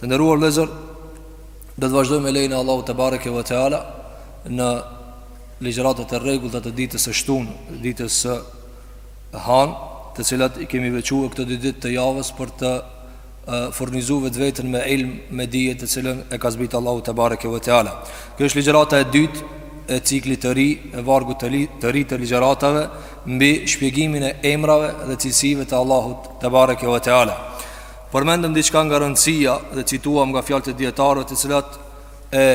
Të nderuar vëllezër, do të vazhdojmë me lejen e Allahut tebareke ve teala në ligjëratat e rregullta të ditës së shtunë, ditës së han, të cilat i kemi veçu këto dy ditë të javës për të furnizu vetveten me ilm, me dije të cilën e ka zbrit Allahu tebareke ve teala. Kjo është ligjërata e dytë e ciklit të ri, e vargut të, li, të ri të ligjëratave mbi shpjegimin e emrave dhe cilësive të Allahut tebareke ve teala. Përmendëm diçka nga rëndësia dhe cituam nga fjalët e dijetarëve të cilat e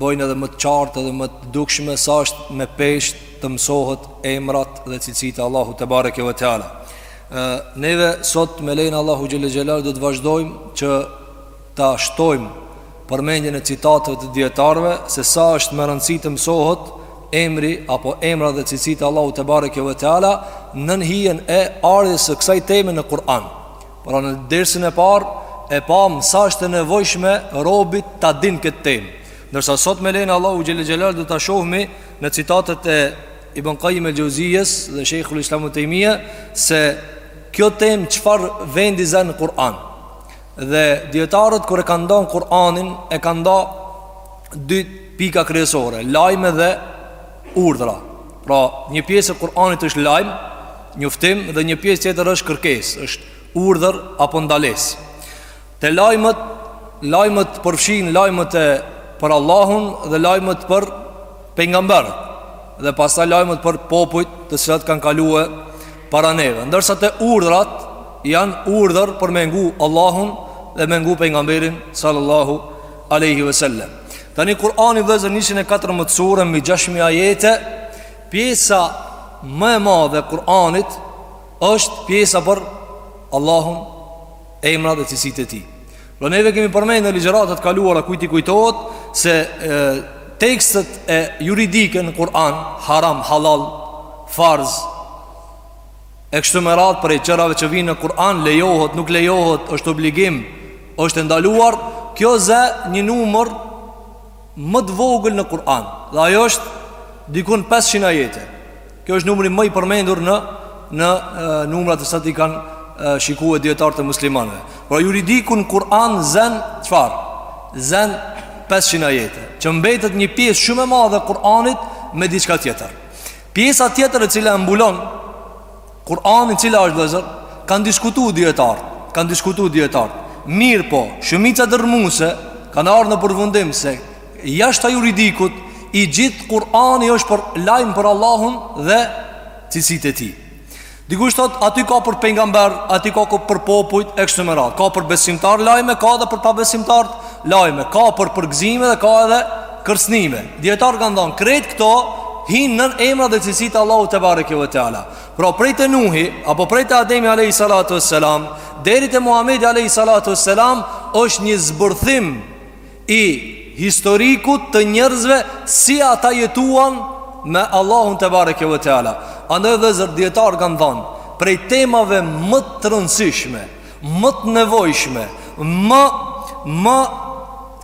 bëjnë edhe më të qartë edhe më të dukshme sa është me peshë të mësohet emrat dhe cilësitë e Allahut tebareke ve teala. Neve sot me lejen e Allahut xhel-le xhelaluhu do të vazhdojmë që ta shtojmë përmendjen e citateve të dijetarëve se sa është me rëndësi të mësohet emri apo emrat dhe cilësitë e Allahut tebareke ve teala nën hijen e ardhjes së kësaj teme në Kur'an. Pra në dersin e parë e pamë sa është e nevojshme robit ta din këtë temë. Ndërsa sot me lejen e Allahut xhel-le xhelaluhu do ta shohmi në citatet e Ibn Kajim el-Xheuzijes dhe Shejhul Islam Ibn Tejmije se kjo temë çfarë vendi zën në Kur'an. Dhe dijetarët kur e kanë nda Kur'anin e kanë nda në dy pika kryesore, lajme dhe urdhra. Pra, një pjesë e Kur'anit është lajm, njoftim dhe një pjesë tjetër është kërkesë, është urdhër apo ndalesë. Te lajmet, lajmet përfshijnë lajmet e për Allahun dhe lajmet për pejgamberët dhe pastaj lajmet për popujt të cilat kanë kalu para neve. Ndërsa te urdhrat janë urdhër për me ngu Allahun dhe me ngu pejgamberin sallallahu alejhi ve sel-lem. Tani Kur'ani vëllezër, 114 sure mbi 6000 ajete, pjesa më e madhe e Kur'anit është pjesa për Allahun, emrat dhe cilësitë e tij. Po neve kemi përmend në ligjëratat e kaluara kujt i kujtohet se e, tekstet e juridike në Kur'an, haram, halal, farz, E kështu me radhë prej atyrave që vijnë në Kur'an Lejohët, nuk lejohët, është obligim është e ndaluar Kjo zë një numër më të vogël në Kur'an Dhe ajo është dikun 500 ajete Ky është numri më i përmendur në, në e, numrat e, sa ç'i kanë e, shiku dijetarët e muslimanëve Pra juridiku n'Kur'an zën çfarë? Zën 500 ajete Që mbetet një pjesë shumë e madhe e Kur'anit me diçka tjetër Pjesa tjetër e cila e mbulon Kur'anin cila është vëllezër Kanë diskutu dijetarët Kanë diskutu dijetarët Mirëpo, shumica dërrmuse Kanë ardhë në përfundim se Jashta juridikut I gjithë Kur'ani është për lajm për Allahun Dhe cilësitë e tij Dikush thotë, aty ka për pejgamber, aty ka për popujt, e kështu me ra. Ka për besimtar lajme, ka dhe për pabesimtar lajme. Ka për përgëzime dhe ka edhe kërcnime. Dijetarët kanë thanë, krejt këto hinë nën emra dhe cilësit Allahu tebareke ve teala. Pra prej te Nuhi, apo prej te Ademi alejhi salatu ve selam, deri te Muhamedi alejhi salatu ve selam, është një zbërthim i historikut të njerëzve si ata jetuan me Allahun te bareke ve teala. Andaj vëllezër dijetarët kanë thanë, prej temave më të rëndësishme, më të nevojshme, më më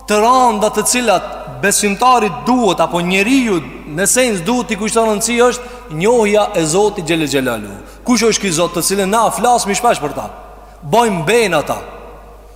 të randa të cilat besimtarit duhet apo njeriu në esencë duhet t'i kushton rëndësi është njohja e Zotit xhele xhelaluhu. Kush është ky Zot të cilin na flasim shpesh për ta? Bajmë benë n'ta.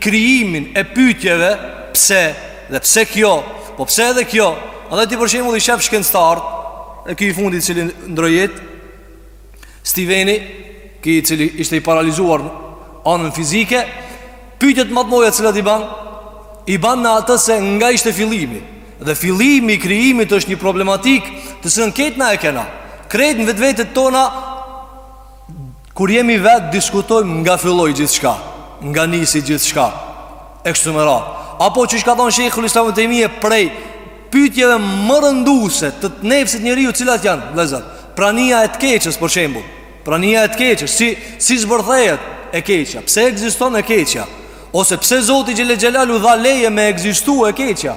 krijimin e pyetjeve pse dhe pse kjo, po pse edhe kjo? Andaj ti për shembull i shef shkencëtarët, e ky i fundi i cili ndroi jetë, Steveni, ky i cili ishte i paralizuar anën fizike, pyetjet më të mëdha që t'cilat i ban, i ban në atë se nga ishte fillimi. Dhe fillimi i krijimit është një problematikë të cilën krejt na e kena. Krejt në vetvetet tona Kur jemi vetë diskutojmë nga filloi gjithçka Nga nisi gjithçka E kështu me ra Apo që çka ka thanë Shejhul Islam Ibn Tejmije prej pytjeve më rënduse të te nefsi i njeriut cilat janë vëllezër Prania e të keqes për shembull Prania e të keqes Si, si zbërthehet e keqja Pse ekziston e keqja Ose pse zoti xhele xhelaluhu dha leje me ekzistu e keqja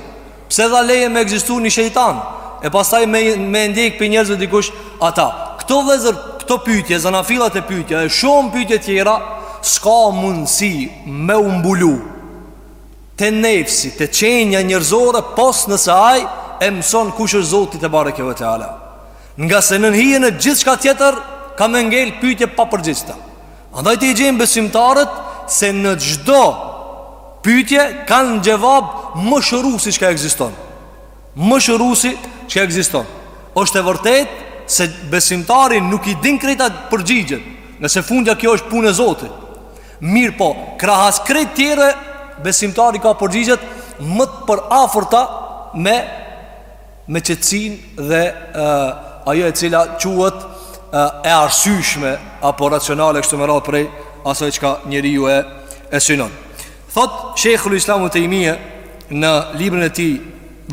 Pse dha leje me ekzistu një shejtan E pastaj me, me ndjek pi njerëzve dikush ata Këto vëllezër, këto pytje, zanafilat e pytje E shumë pytje tjera S'ka mundësi me u mbulu Te nefsi, te qenja njerëzore Pos nëse ai e mëson kush është Zoti tebareke ve teala Ngase nën hijen e gjithçka tjetër Ka me ngel pytje pa përgjigjta Andaj ti i gjen besimtarët se në çdo pytje kanë një xhevab më shëruesi çka ekziston. Më shëruesi çka ekziston. Është e vërtetë se besimtari nuk i din krejt përgjigjet, se fundja kjo është punë e Zotit. Mirëpo, krahas krejt tjere, besimtari ka përgjigjet më të përafërta me me qetësinë dhe e ajo e cila quhet e arsyeshme apo racionale kështu me ra prej asaj çka njeriu e e synon. Thotë Shejhul Islam ibn Tejmije në librin e tij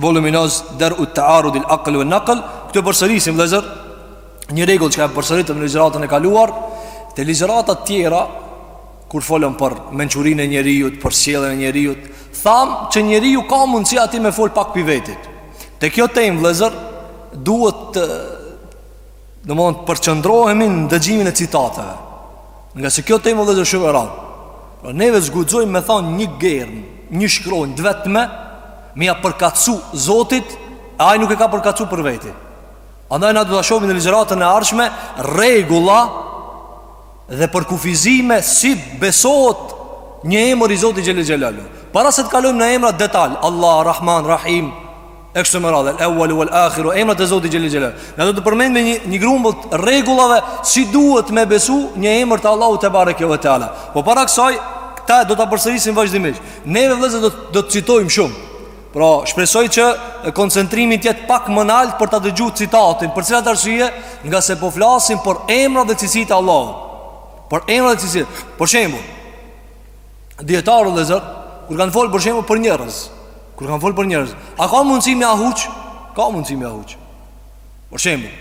voluminoz Der'u Tearudil akl ue nakl këtu përsërisim vëllezër një rregull çka e përsëritëm në ligjëratën e kaluar te ligjëratat tjera Kur folëm për mençurinë e njeriut, për sjelljen e njeriut, thamë që njeriu ka mundësi aty me fol pak pi vetit. Te kjo temë vëllezër duhet domethënë të përqendrohemi në dëgjimin e citateve. Ngase kjo temë vëllezër shumë e rëndë. Pra neve s'guxojmë me thon një germë, një shkronjë të vetme, me ia përkatësu Zotit, e ai nuk e ka përkatësu për vetit. Andaj na do ta shohim në ligjëratën e ardhshme rregulla Dhe përkufizime si besohet një emër i Zotit Xhel-le Xhelaluhu Para se të kalojmë në emrat detal Allah, Rahman, Rahim E kështu me radhë, El-Evvelu vel-Ahiru Emrat e Zotit Xhel-le Xhelaluhu Ne do të përmendim një, një grumbull rregullave Si duhet me besu një emër të Allahut tebareke ve teala Po para kësaj, këta do ta përsërisim vazhdimisht Neve vëllezër do, do të citojmë shumë Pra, shpresoj që koncentrimi të jetë pak më nalt për ta dëgjuar citatin. Për cilat arsye? Ngase po flasim për emrat dhe cilësitë e Allahut. Për emra dhe cilësi. Për shembull, dijetarët vëllezër, kur kanë folur për shembull për njerëz, kur kanë folur për njerëz, a ka mundësi me ja huq? Ka mundësi me ja huq. Për shembull,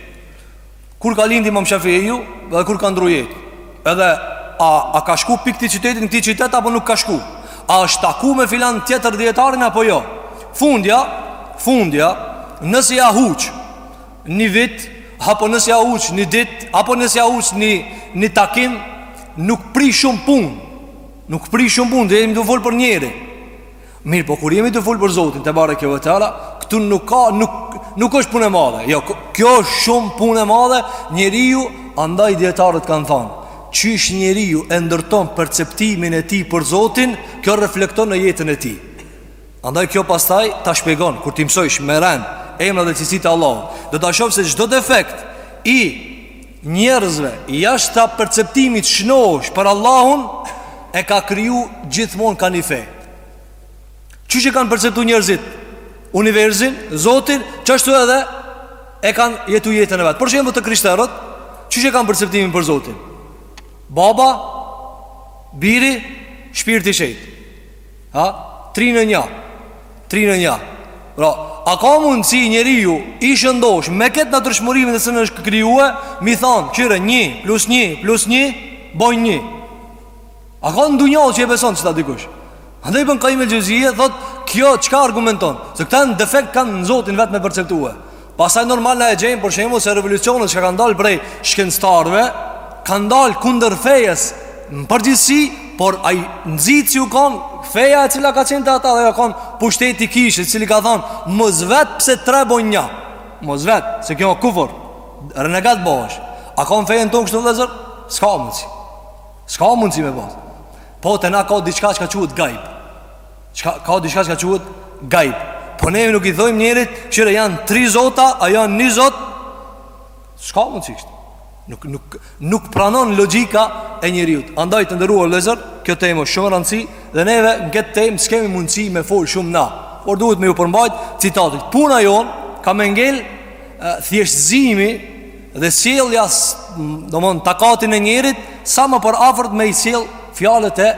Kur ka lind Imam Shafiu dhe kur ka ndru jetë? Edhe a a ka shku pi këtij qyteti n'këtë qytet apo nuk ka shku? A është taku me filan tjetër dijetarin apo jo? Fundja, fundja, nëse ja huq një vit apo nëse ja huq një ditë apo nëse ja huq një një takim nuk prish shumë punë. Nuk prish shumë punë, dhe jemi tu folë për njerin. Mirëpo kur jemi tu folë për Zotin, tebareke ve teala, këtu nuk ka, nuk, nuk është punë e madhe. Jo, kjo është shumë punë e madhe, njeriu, andaj dijetarët kanë thanë, qysh njeriu e ndërton perceptimin e tij për Zotin, kjo reflekton në jetën e tij. Andaj kjo pastaj ta shpjegon, kur t'i mësojsh me rend emrat dhe cilësitë e Allahut, do ta shohësh se çdo defekt i njerëzve, jashta perceptimit shnosh për Allahun, e ka kriju gjithmonë ka një fe. Qysh e kanë perceptu njerëzit Universin, Zotin Qashtu edhe e kanë jetu jetën e vet Për shembull te krishterët Qysh e kanë perceptimin për Zotin Baba Biri Shpirti i shejt Ha? Tri në një Tri në një Pra, a ka mundësi njeriu i shëndoshë me këtë natyrshmëri me të cilën është krijue Me i thanë, qyre, një, plus një, plus një Bojnë një A ka në dunja që e beson qëta dikush Andaj Ibn Kajjim el-Xhevzije Thot kjo çka argumenton Se këta defekt kanë në Zotin vetë me perceptue Pastaj normal e gjen Për shembull se revolucioni që ka dalë prej shkencëtarëve Ka dalë kundër fejes Në përgjithsi Por ai nxitës që u kanë Feja e cila ka qenë te ata dhe u kanë Pushteti i kishës i cili ka thonë Mos vet pse tre bojnë nja Mos vet Se kjo kufër Renegat bohesh A ka n'fejën tonë kështu vëllezër S'ka mundësi S'ka mundësi me pas Po tani ka diçka çka quhet gajb Ka, ka diçka çka quhet gajb Po ne nuk i thojmë njerit kshire janë tri zota A janë një zot S'ka mundësi kështu Nuk, nuk, nuk pranon logika e njeriut Andaj të nderuar vllezër Kjo temë është shumë me rëndësi Dhe neve në këtë temë s'kemi mundësi me folë shumë na Por duhet me ju përmbajt citatit Puna jonë ka me ngell Thjeshtëzimi Dhe sjellja, domthon takatin e njerit sa më për afërt me i sjell fjalët e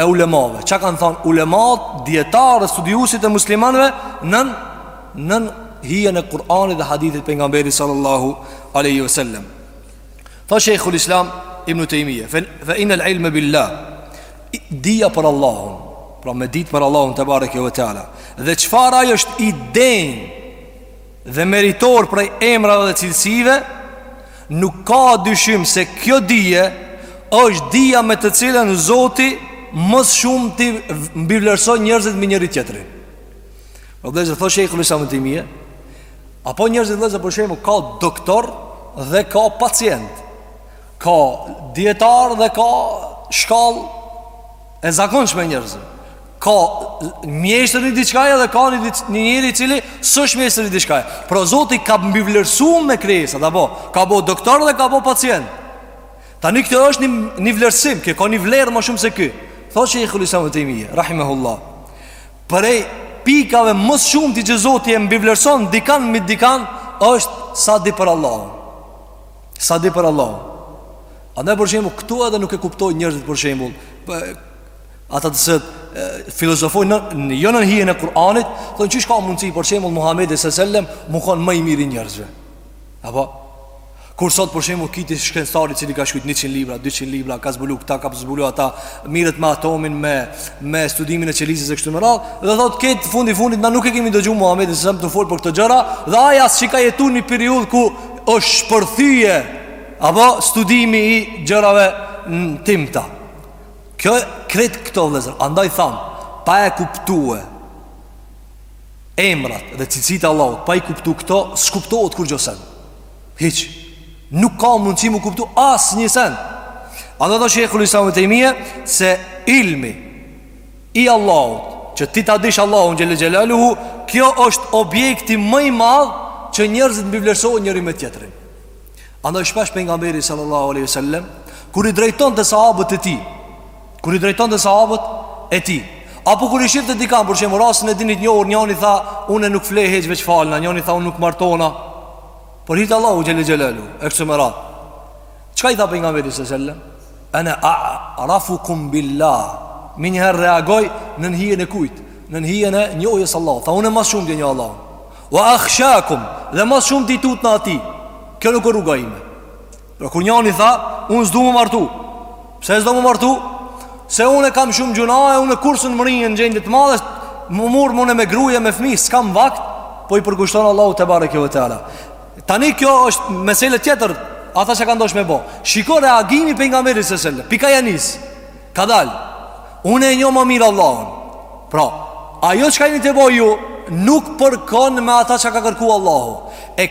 e ulemave. Çka kanë thënë ulemat, dijetarët e studiuesit e muslimanëve nën nën hijen e Kur'anit dhe hadithit pejgamberit sallallahu alaihi wasallam. Tha Sheikhul Islam Ibn Taymiyyah, "Fa inna al-ilma billah" Dija për Allahun, pra me ditë për Allahun te bareke ve teala. Dhe çfarë ai është i denjë Dhe meritor prej emrave dhe cilësive Nuk ka dyshim se kjo dije është dija me të cilën Zoti më së shumti i mbivlerëson njerëzit mbi njëri-tjetrin O vllezër tha Shejhul Islam Ibn Tejmije Apo njerëzit vllezër për shembull ka doktor dhe ka pacient Ka dijetar dhe ka shkallë e zakonshme e njerëzve Ka mjeshtër i diçkaje dhe ka një, një njeri i cili s'është mjeshtër i diçkaje. Pra Zoti ka mbivlerësu me krijesat, apo, ka bo doktor dhe ka bo pacient. Tani kjo është një, një vlerësim, ky ka një vlerë më shumë se ky. Tha Shejhul Islam Ibn Tejmije, rahimehullah. Prej pikave më së shumti që Zoti e mbivlerëson dikan mbi dikan, është sa di për Allahun. Sa di për Allahun. A për shembull këtu edhe nuk e kuptojnë njerëzit për shembull Ata të cilët filozofojnë në, jo në hijen e Kur'anit, thonë qysh ka mundësi për shembull Muhamedi sallallahu alajhi wasallam me kon më i miri i njerëzve. A po kur sot për shembull ki ti shkencëtar i cili ka shkruajt 100 libra, 200 libra, ka zbulu këta, ka zbulu ata, mirret me atomin, me me studimin e qelizës e kështu me radhë, dhe thotë këtu fundi i fundit na nuk e kemi dëgjuar Muhamedi sallallahu alajhi wasallam të fol për këto gjëra, dhe ai as s'ka jetu në periudhë ku është shpërthye apo studimi i gjërave t'imta. Kjo e krejt këto vllezër Andaj thamë Pa i kuptu Emrat dhe cilësitë e Allahut Pa i kuptu këto S'kuptohet kurgjo sen Hiç Nuk ka mundësi mu kuptu As një sen Andaj tha Shejhul Islam Ibn Tejmije Se ilmi I Allahut Që ti ta dish Allahun xhelle xhelaluhu Kjo është objekti më i madh Që njerëzit mbivlerësohen njëri me tjetrin Andaj shpesh pejgamberi sallallahu alaihi wasallam kur i drejtonte sahabët e tij, kur i drejtonte sahabët e tij, apo kur i shifte dikan, për shembull rastin e dini t'njohur, njani tha, unë nuk flej hiç veç falna, njani tha unë nuk martona. Për hir t'Allahut xhel-le xhelaluhu, e kështu me radhë. Çka i tha pejgamberi sallallahu alaihi wasallam? Ana a'rafukum billah. Menjëherë reagoi nën hijen e kujt? Nën hijen e njohjes s'Allahut. Tha unë ma s'shumti e njoh Allahun. Wa akhshakum, dhe ma s'shumti tutna atij. Kjo nuk u rruga ime. Pra kur njani tha, unë s'du m'u martu. Pse s'do m'u martu? Se unë e kam shumë gjynahe unë kurr s'un mrrij në gjendje t'madhe, m'u marr unë me gru e me fmi, s'kam vakt, po i përkushtohna Allahut tebareke ve teala. Tani kjo është mesele tjetër, ata çka doshin me bo. Shiko reagimi pejgamberit sallallahu alaihi wasallam, pi ka ja nis. Kadal Unë e njoh ma mirë Allahun Pra Ajo çka jeni tu bo ju Nuk përkon me ata çka ka kërku Allahu E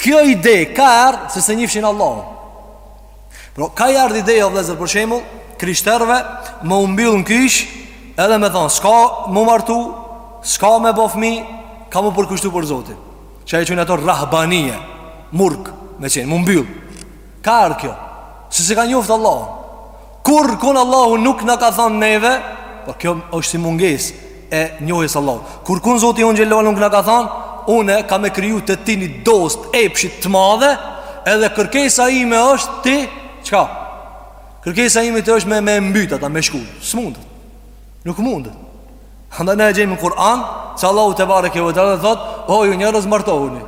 kjo ide ka ardhë Se s'e njifshin Allahun Pra ka i erdh ideja o vllezër për shembull Krishterëve M'u mbyll në kishë Edhe me thonë S'ka m'u martu S'ka me bo fmi Ka m'u përkushtu për Zotin Që e qujnë ato rahbanije Murg Me qenë M'u mbyll Ka ardhë kjo Se s'e ka njoftë Allahun Kurkun Allahu nuk na ka thonë neve Po kjo është si mungesë E njohjes Allahut Kurkun Zoti jonë xhel-le xhelaluhu nuk na ka thonë Une kam me kriju te ti një dozë t'Epshit të madhe Edhe kërkesa ime është ti Çka? Kërkesa ime të është me, me mbyt ata me shkul S'mundet Nuk mundet Andaj ne e gjejmë në Kur'an Se Allahu tebareke ve teala thot O ju njerëz martohuni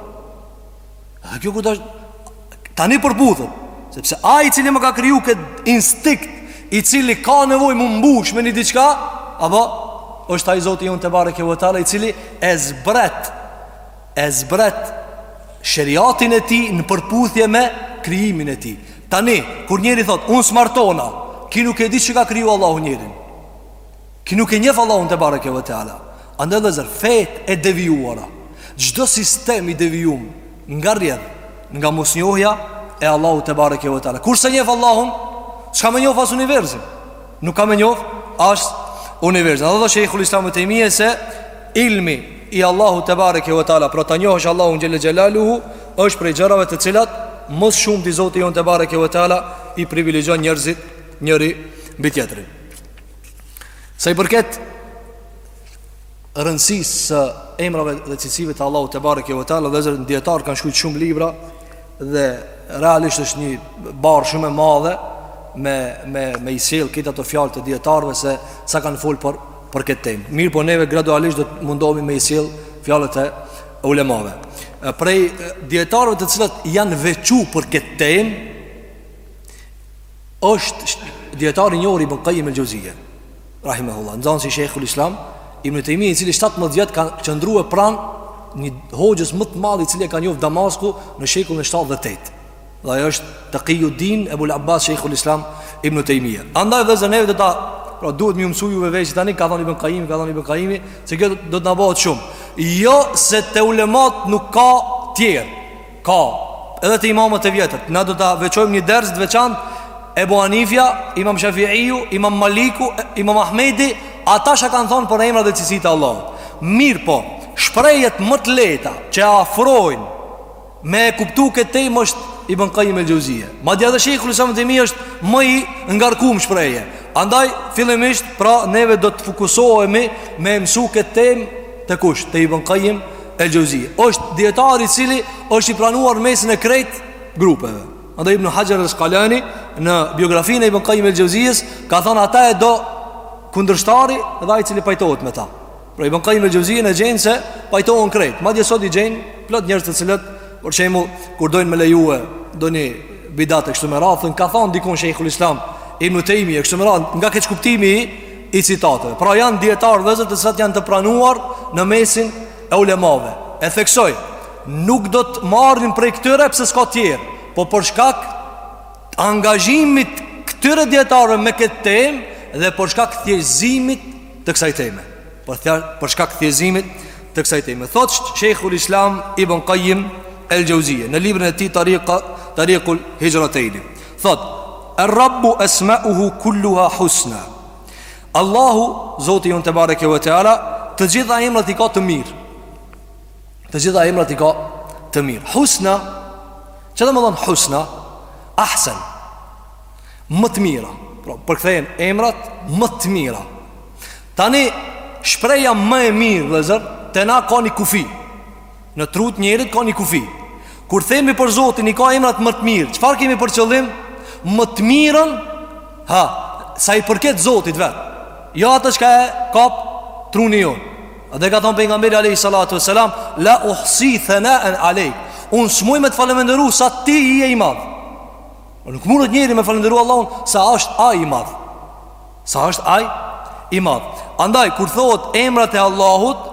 Edhe kjo kujt është tani përputhet, sepse ai i cili më ka kriju këtë instinkt, i cili ka nevojë m'u mbush me një diçka, apo është ai Zoti jonë tebareke ve teala i cili e zbret e zbret sheriatin e tij në përputhje me krijimin e tij. Tani, kur njeri thot, unë s'martona, ki nuk e di që ka kriju Allahu njerin. Ki nuk e njef Allahun tebareke ve teala Andaj vllezër, fetë e devijuara Çdo sistem i devijum Nga rrjedh Nga mosnjohja e Allahut tebareke ve teala Kur s'e njef Allahun S'ka me njof as univerzin Nuk ka me njof as univerzin Dhe tha shejhul islam Ibn Tejmije se Ilmi i Allahut tebareke ve teala Pra ta njohësh Allahun xhel-le xhelaluhu është prej gjërave të cilat Ma s'shumti Zoti jonë tebareke ve teala I privilegjon njerëzit njërin mbi tjetrin Sa i përket rëndësisë së emrave dhe cilësive të Allahut tebareke ve teala vëllezër dijetarë kanë shkrujt shumë libra dhe realisht është një barrë shumë e madhe me me me i sjell këto fjalët e dijetarëve se sa kanë fol për për këtë temë. Mirëpo neve gradualisht do të mundohemi me i sjell fjalët e ulemave. Prej dijetarëve të cilët janë veçu për këtë temë është dijetari i njohur Ibn Kajim el-Xhevzije rahimehullah nxanës i Shejhul Islam Ibn Tejmije i cili 17 vjet ka qëndrue pranë një hoxhës më të madh i cili e ka njoft Damasku në shekullin 7 dhe 8 dhe ai është Tekijuddin Ebul Abbas Shejhul Islam Ibn Tejmije Andaj vëllezër neve do ta Pra duhet me iu mësu juve veshi tani Ka thonë Ibn Kajimi Ka thonë Ibn Kajimi Se kjo do të na bohet shumë Jo se te ulemat nuk ka tjerë Ka edhe te imamët e vjetër Na do ta veçojmë një ders të veçantë Ebu Hanifja, Imam Shafiiu, Imam Maliku, Imam Ahmedi Ata ça kanë thonë për emrat dhe cilësitë e Allahut Mirëpo, shprehjet më të lehta që e afrojnë Me e kuptu këtë temë është Ibn Kajim el-Xhevzije Madje edhe Shejhul Islam Tejmije është më i ngarkum në shprehje Andaj, fillimisht, pra neve do të fokusohemi me mësu këtë temë te kush Te Ibn Kajim El-Xhevzije është dijetar i cili është i pranuar në mesin e krejt grupeve. Andaj Ibn Haxher Askalani në biografinë e Ibn Kajim el-Xhevzijes ka thënë ata e do kundërshtari dhe ai i cili pajtohet me ta. Pra Ibn Kajim el-Xhevzijen e gjen se pajtohen krejt. Madje sot i gjen plot njerëz të cilët për shembull kur dojnë me lejue ndonji bidat e kështu me radhë ka thënë dikun Shejhul Islam Ibn Tejmije e kështu me radhë nga keqkuptimi i i citateve. Pra janë dijetarë vëllezër të cilat janë të pranuar në mesin e ulemave. E theksoj, nuk do të marrim prej këtyre pse s'ka tjerë, po për shkak të angazhimit këtyre dijetarëve me këtë temë dhe për shkak të thjeshtëzimit të kësaj teme. Për thje, për shkak të thjeshtëzimit të kësaj teme. Thot Shejhul Islam Ibn Kajim El-Xhevzije në librin e tij Tarik Tarikul Hixhretejn. Thot, Er Rabbu esma'uhu kulluha husna. Allahu, Zoti jonë tebareke ve teala, të gjitha emrat i ka të mirë. Të gjitha emrat i ka të mirë. Husna, çka domethonë husna? Ahsen. Më të mira. Pra, përkthehen emrat më të mira. Tani shprehja më e mirë, vëllezër, te na ka një kufi. Në tru të njerit ka një kufi Kur themi për Zotin i ka emrat më të mirë Çfarë kemi për qëllim? Më të mirën ha, Sa i përket Zotit vetë Jo atë çka e kap truni jonë Dhe ka thonë pejgamberi alejhi salatu ve selam La uhsi thenaen alejk Unë s'muj me të falemenderu sa ti je i madh Nuk mundet njeri me falemenderu Allahun Sa është ai i madh Sa është ai i madh Andaj, kur thotë emrat e Allahut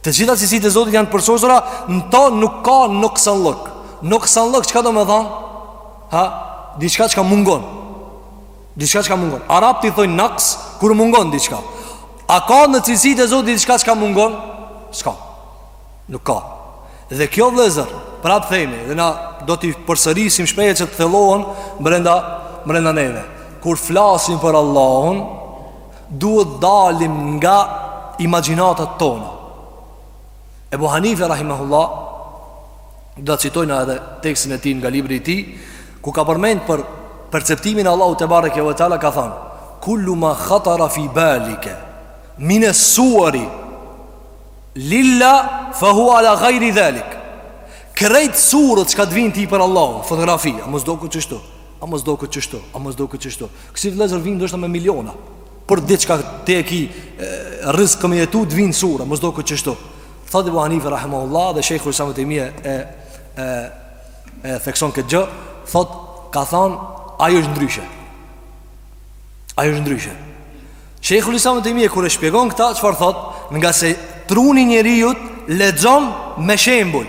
Të gjitha cilësitë e Zotit janë të përsosura, në ta nuk ka noksanllëk. Noksanllëk çka do me thanë? Ha, diçka çka mungon. Diçka çka mungon. Arabët i thojnë naks kur mungon diçka. A ka në cilësitë e Zotit diçka çka mungon? S'ka. Nuk ka. Dhe kjo vëllezër, prap themi, dhe na do t'i përsërisim shpejt që të thellohen brenda brenda neve. Kur flasim për Allahun, Duhet dalim nga imagjinatat tona. Ebu Hanife rahimahullah do ta citojna edhe tekstin e tij nga libri i tij, ku ka përmend për perceptimin e Allahut tebareke ve teala ka thënë: "Kullu ma khatara fi balika min as-suwari lilla fa huwa ala ghayri dhalik." Krejt surët çka të vijnë ty për Allahun, fotografi, a mos doket qështu, A mos doket qështu, a mos doket qështu Kësi vëllezër vijnë ndoshta me miliona Për ditë çka ti e ki Rrizk me jetu të vijnë surë A mos doket qështu Thotë Ebu Hanife rahimahullah Dhe shejhul islam Ibn Tejmije e, e, e thekson këtë gjë Thotë ka thanë Ai është ndryshe Ai është ndryshe Shejhul islam Ibn Tejmije kur e shpjegon këta Çfarë thotë Ngase truni i njeriut Lexon me shembull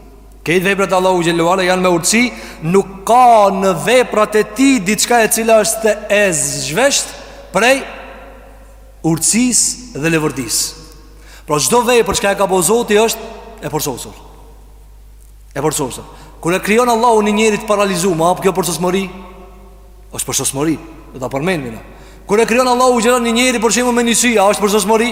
Krejt veprat e Allahut xhele ve ala janë me urtësi Nuk ka në veprat e tij diçka e cila është e zhvesht Prej urtësisë dhe levërdisë Pra çdo vepër çka e ka bo Zoti është e përsosur E përsosur Kur e krijon Allahu një njeri të paralizum A po kjo përsosmëri është përsosmëri Do ta përmendim Kur e krijon Allahu xhele ve ala një njeri për shembull me një sy A është përsosmëri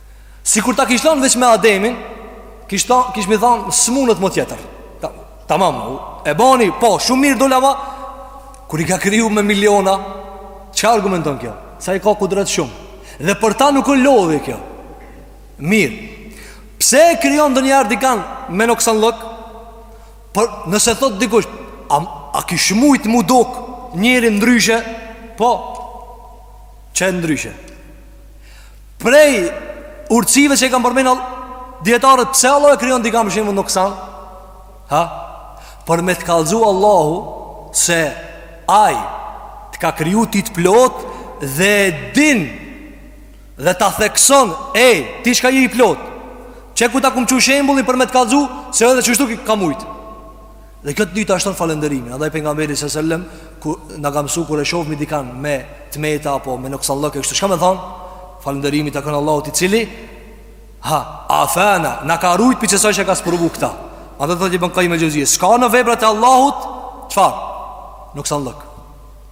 Sikur ta kishte thonë veç me Ademin Kishte kishim thonë s'mundet më tjetër Ta, tamam E bani, po, shumë mirë dol ama Kur i ka kriju me miliona Çka argumenton kjo? Se ai ka kudret shumë Dhe për ta nuk e lodhi kjo Mirë Pse e krijon ndonjëherë dikan Me noksanllëk Por nëse thotë dikush A, a kish mujt m'u dok Njeri ndryshe Po Që e ndryshe Prej urtësive që i kam përmen dijetarët pse Allah e krijon dikan shembull noksan Ha? Për me të kalzu Allahu Se ai të ka kriju ti të plot Dhe e din Dhe ta thekson E, ti çka je i plotë Qe ku ta kom çu shembullin për me të kalzu Se edhe qeshtu kish mujtë Dhe këtë ta shton falënderimi. Andaj pejgamberi s.a.s. kur na ka msu kur e shohmi dikan me tmeta apo me noksanllëk kështu çka më thon? Falënderimi i takon Allahut i cili afana na ka rujt pej qesaj që ka sprovu këta. Andaj thotë ibn Qayyim al-Jawziyya, s'ka në veprat e Allahut çfarë? Noksanllëk.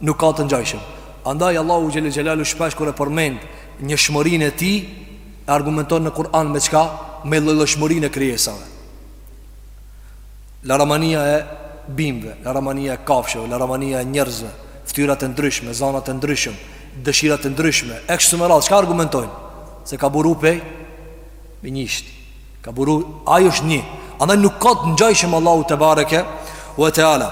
nuk ka të ngjajshëm. Andaj Allahu xhele xhelaluhu shpesh kur e përmend njëshmërinë e tij e argumenton në Kur'an me çka? Me llojshmërinë e krijesave. Laramania e bimëve, laramania e kafshëve, laramania e njerëzve, ftyrat e ndryshme, zanat e ndryshëm, dëshirat e ndryshme, e kështu me radhë, çka argumentojnë? Se ka buru pej, pej njëshit. Ka buru, ai është një. Andaj nuk ka të ngjajshëm Allahu tebareke ve teala.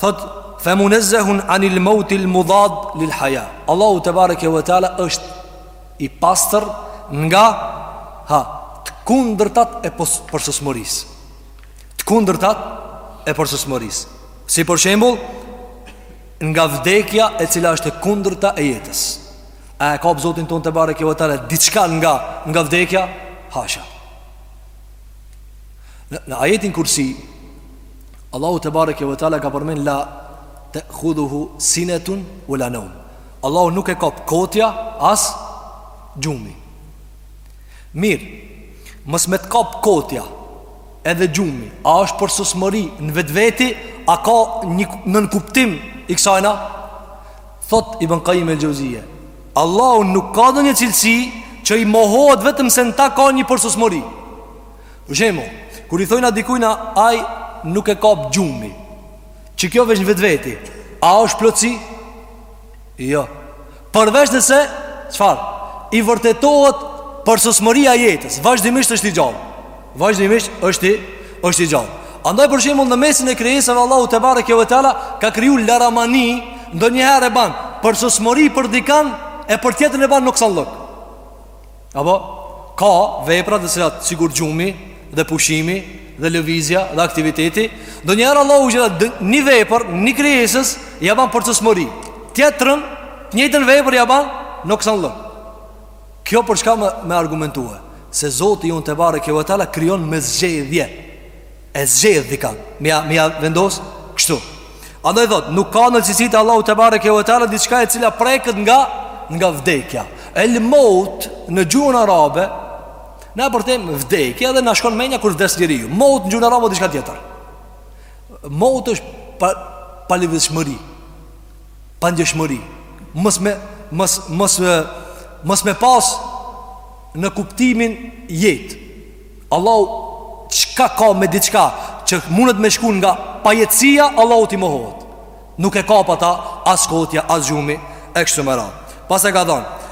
Thotë fa munazzahun anil maut al mudad lil haya. Allahu tebareke ve teala është i pastër nga ha të kundërtat e përsosmërisë. Të kundërtat e përsosmërisë. Si për shembull nga vdekja e cila është e kundërta e jetës. A e kap Zotin tonë tebareke ve teala diçka nga, nga vdekja Hasha Në, në ajetin kursi Allahu tebareke ve teala ka përmen la te'khudhuhu sinetun ue la neum Allahu nuk e kap kotja as gjumi Mirë Mos me të kap kotja edhe gjumi A është përsosmëri në vetveti A ka një nënkuptim i ksajna Thotë Ibn Qayyim al-Jawziyya, Allahu nuk ka ndonjë cilësi që i mohohet vetëm se në ta ka një përsosmëri. Për shembull, kur i thojna dikujna ai nuk e kap gjumi, qikjo veç në vetveti, a është plotësi? Jo. Përveç nëse çfarë? I vërtetohet përsosmëria e jetës, vazhdimisht është i gjallë. Vazhdimisht është i, është i gjallë Andaj për shembull në mesin e krijesave Allahu tebareke ve teala Ka kriju laramani Ndonjëherë e ban përsosmëri për dikan E për tjetrën e ban noksanllëk Apo Ka vepra të cilat Sikur gjumi dhe pushimi Dhe lëvizja dhe aktiviteti Ndonjëherë Allahu xhele Një vepër Një krijesës ja ban përsosmëri Tjetrën të njëjtën vepër ja ban noksanllëk Kjo për çka me me argumentue Se Zoti jonë tebareke ve teala Krijon me zgjedhje E zgjedh dika Me ja, ja vendos kështu Andaj thotë Nuk ka në cilësitë e Allahut tebareke ve teala Diçka e cila preket nga Nga vdekja El meut në gjuhën arabe Na e përkthejmë vdekje Dhe na shkon menja kur vdes njeriu Meut në gjuhën arabe diçka tjetër Meut është pa, pa pandjeshmëri. Mos me mos mos mos me pas në kuptimin jetë. Allahu çka ka me diçka që mundet me shku nga pajetësia, Allahut i mohohet. Nuk e kap ata as kotja, as gjumi, e kështu me radhë. Pastaj ka thonë,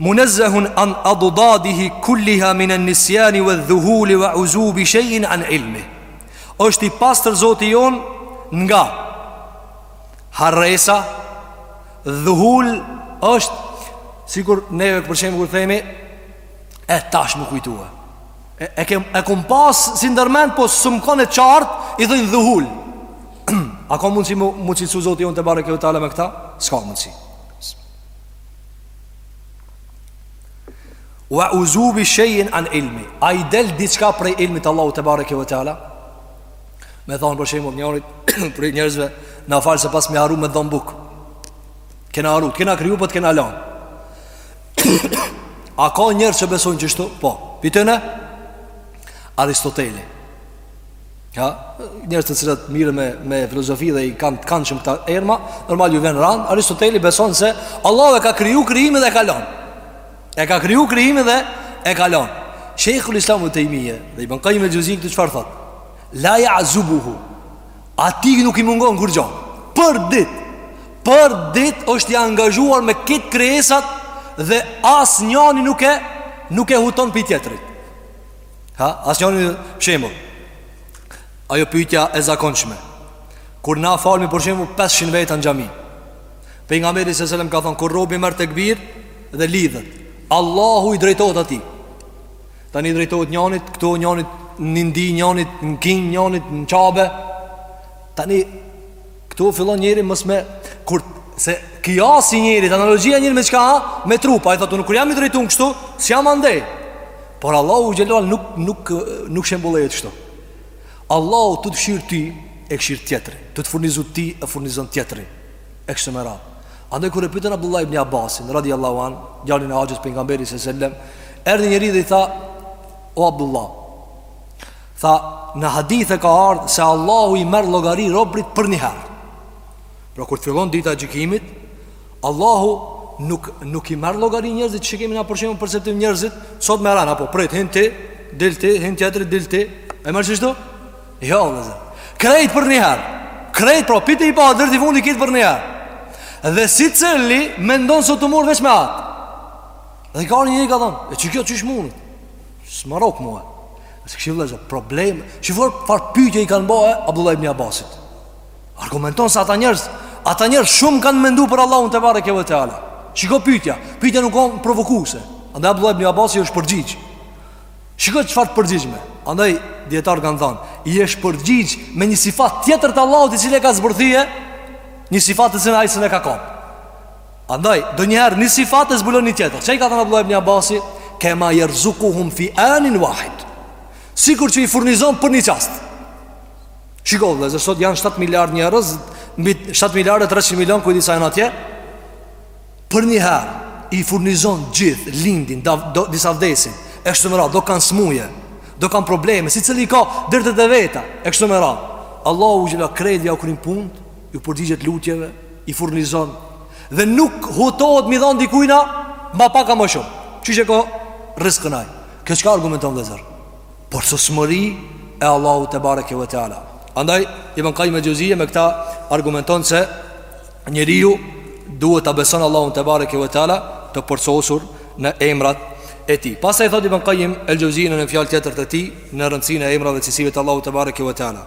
Munezzehun an addadihi kulliha minen nisjani ve dhuhuli ve uzubi shejin an ilmih. është i pastër zoti jon nga harresa dhuhul është sikur neve për shembull kur themi e tash m'u kujtua e e kem e kum pas si ndërmend po s'um kon e qartë i thojn dhuhul a ka mundsi m'u m'u cilsu zoti jon tebareke ve teala me këta s'ka mundsi Wa uzubi shay'in an ilmi. A i del diçka prej ilmit t'Allahut tebareke ve teala? Me i thon për shembull njërit prej njerëzve na fal se paskemi harru me dhon buk. T'kena harru, t'kena kriju po të kena lan. A ka njerëz që besojnë qishtu? Po. Pi tyne Aristoteli. Ja, njerëz të cilët merren me filozofi dhe i kanë të kanë shumë këta emra, normal ju vjen rand, Aristoteli beson se Allahu e ka kriju krijimin dhe e ka lënë. E ka kriju krijimin dhe e ka lënë. Shejhul Islam ibn Taymije, dhe Ibn Kajim el Xheuzi këtu çfarë thot? La ya'zubuhu. Atij nuk i mungon kurgjo. Për dit. Për dit është i angazhuar me krejt krijesat dhe asnjani nuk e nuk e huton pi tjetrit. Ha, as njoni shembull Ajo pytja e zakonshme Kur na falmi për shembull 500 veta në xhami Pejgamberi alejhi selam ka thonë Kur robi merr tekbir dhe lidhet Allahu i drejtohet atij Tani i drejtohet njanit Këtu njanit në Indi njanit Në Kinë njanit në Qabe Tani Këtu fillon njeri mos me kur se kijasi i njerit, analogjia e njerit me çka? Me trup. Ai thotë unë kur jam i drejtuar kështu, s'jam andej. Por Allahu xhelal nuk nuk nuk shembullohet kështu. Allahu tu t'kshir ti e kshir tjetrin, tu të furnizu ti e furnizon tjetrin. E kështu me radhë. Andaj kur e pyetën Abdullah ibn Abbasin radhiyallahu an, djalin e axhës Pejgamberit sallallahu alaihi wasallam, erdhi njëri dhe i tha: "O Abdullah, Tha, në hadithe ka ardhë se Allahu i merr llogari robërit për njëherë. Pra kur të fillon dita e gjykimit, Allahu nuk, nuk i merr llogari njerëzit si kemi na për shembull perceptim njerëzit, sot me radhë, apo prit, hin ti, dil ti, hin tjetri, dil ti, e merr qështu? Jo, vllezër. Krejt për njëherë, krejt, prej të parit deri te i fundit krejt për njëherë. Dhe secili mendon se u mor veç me atë. Dhe ka një një ka thonë, e që kjo qysh mundet? S'ma rrok mua. Nëse këshirë vllezër, problem Çfarë pytje i kanë ba Abdullah ibn Abbasit Argumenton se ata njerëz Ata njerëz shumë kanë mendu për Allahun tebareke ve teala Shiko pytja Pytja nuk kanë provokuse Andaj Abdullah ibn Abbasi është përgjigj Shiko çfarë përgjigje Andaj dijetarët kanë thanë I është përgjigj me një sifat tjetër të Allahut i cili e ka zbërthy Një sifat të cilin ai s'e ka kapë Andaj, ndonjëherë një sifat e zbulon një tjetër Çka i ka thënë Abdullah ibn Abbasi Kema jerzukuhum fi anin wahid Sikur që i furnizon për një çast Shiko, vllezër sot janë 7 miliard njerëz mbi 7 miliard e 300 milion ku e di sa janë atje Për njëherë i furnizon gjithë lindin da, do, Disa vdesin E kështu me radhë, do kanë smuje Do kanë probleme, secili i ka dertet e veta E kështu me radhë Allahu xhelle ve ala krejt jau kryn punët Iu përgjigjet lutjeve, i furnizon dhe nuk hutohet me i dhan dikujna ma pak a më shumë. Qysh e ka rriskun ai. Kjo çka argumenton vllezër? Përsosmëri e Allahut tebareke ve teala. Andaj Ibn Kajjim el-Xhevzije me këta argumenton se njeriu duhet ta beson Allahun tebareke ve teala të përsosur në emrat e tij. Pastaj thotë Ibn Kajjim el-Xhevzije në një fjalë tjetër të tij në rëndësinë e emrave dhe cilësive të Allahut tebareke ve teala.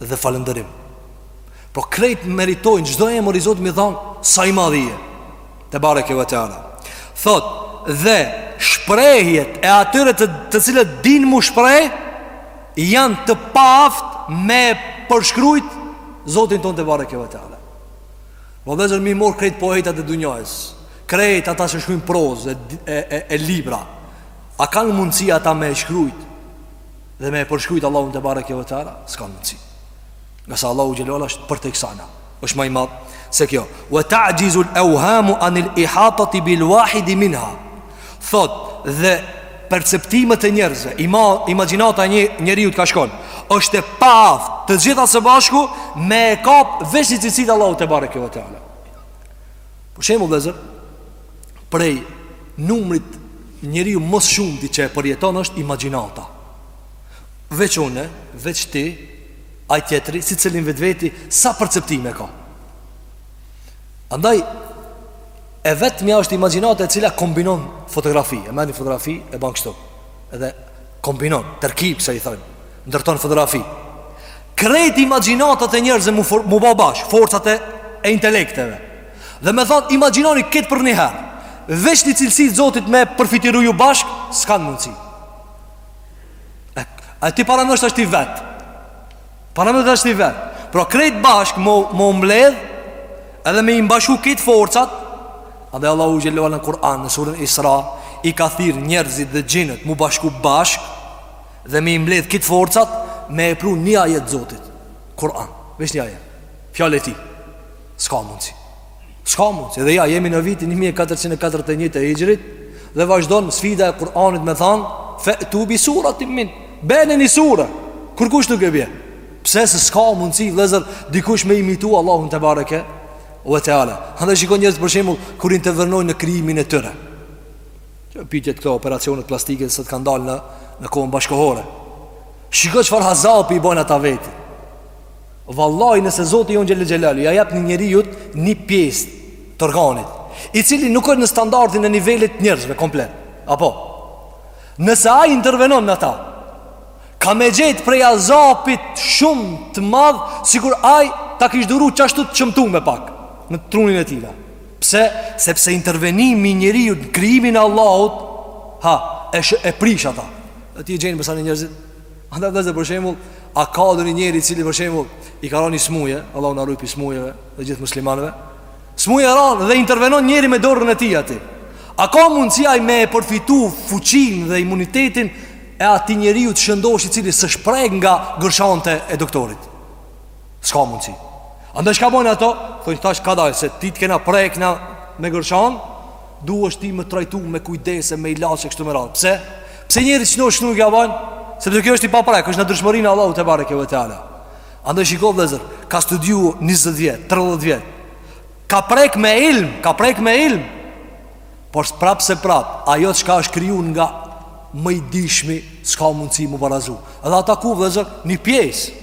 dhe falëndërim. Po krejt meritojnë çdo emër i Zotit me i than sa i madhi je. Tebareke ve teala. Thotë dhe shprehjet e atyre të, të cilët dinë m'u shpreh janë të paaft me e përshkrujt Zotin tonë tebareke ve teala. Po vllezër me i marr krejt poetët e dunjasë. Krejt ata që shkruajnë prozë e, e, e, e libra. A kanë mundësi ata me e shkrujt dhe me e përshkrujt Allahun tebareke ve teala, s'kanë mundësi. Ngase Allahu xhelle ve ala është përtej ksajna, është ma i madh se kjo. Ve ta'xhizul evhamu anil ihatati bil wahidi minha. Thotë, dhe perceptimet e njerëzve, ima, imagjinata e nje, njeriut ka shkon, është e paaftë të gjitha së bashku me e kap veç ni cilësi t'Allahut tebareke ve teala. Për shembull vllezër Prej numrit njeriu më së shumti që e përjeton është imagjinata Veç une, veç ti, ai tjetri, secili n'vetveti, sa perceptime ka Andaj, e vetmja është imagjinata e cila kombinon fotografi E merr ni fotografi e ban kështu Edhe kombinon, terkib si i thonë Ndërton fotografi. Krejt imagjinatat e njerëzve mu, mu ba bashk, forcat e, e intelekteve. Dhe me than, imagjinoni këtë për një herë. Veç një cilësi të Zotit me e përfytyru ju bashk, s'kan mundësi. E ti paramendo ç'është ai vetë. Paramendo ç'është ai vetë. Pra krejt bashk mu, mu mbledh, edhe me i bashku krejt forcat, edhe Allahu xhele ue ala në Kur'an, në surën Isra, i ka thirë njerëzit dhe xhinët mu bashku bashk, Dhe me i mbledh krejt forcat me e pru një ajet Zotit. Kur'an, veç një ajet. Fjalë e tij. S'ka mundsi. S'ka mundsi. Dhe ja jemi në vitin 1441 të Hixhrit dhe vazhdon sfida e Kur'anit me than fa'tu bi suratin min. Bjeni një sure. Kurkush nuk e bie. Pse? Se s'ka mundsi vëllazër dikush me imitu Allahun tebareke ve teala. Andaj shiko njerëzit për shembull kur intervenojnë në krijimin e tyre. Pyetjet këto operacionet plastike sot kanë dalë në në kohën bashkohore. Shiko çfarë azapi i bajnë ata veti. Vallahi nëse Zoti jonë xhele xhelaluhu ja jep një njeriu një pjesë të organit, i cili nuk është në standardin e nivelit të njerëzve komplet. Apo nëse ai intervenon në ta, ka me gjet prej azapit shumë të madh sikur ai ta kish duru qashtu të shëmtu me pak në trunin e tij. Pse? Sepse intervenimi i njeriut në krijimin e Allahut, ha, e sh, e prish ata. Dhe ti e gjen pësojnë njerëzit. Andaj vëllezër për shembull, a ka ndonjë njeri i cili për shembull i ka ra një smuje, Allahu na rujt pi smujeve dhe gjithë muslimanëve. Smuje e rand dhe intervenon njeri me dorën e tij aty. A ka mundësi ai me e përfitu fuqinë dhe imunitetin e atij njeriu të shëndosh i cili s'është prek nga gërshant e doktorit? Ska mundësi Andaj çka bojnë ata Thojnë tash kadal Se ti të kena prek na me gërshan Duhesh ti me u trajtu me kujdes e Me ilaçe kështu me radhë Pse? Pse njerit të shnosh nuk ja bojnë Sepse kjo është i paprek është në natyrshmërinë e Allahut tebareke ve teala Andaj shiko vllezër Ka studiu 20 vjet 30 vjet Ka prek me ilm Ka prek me ilm Por prap se prap Ajo çka është kriju nga Më i dishmi Ska mundësi mu barazu Edhe ata ku vllezër Një pjesë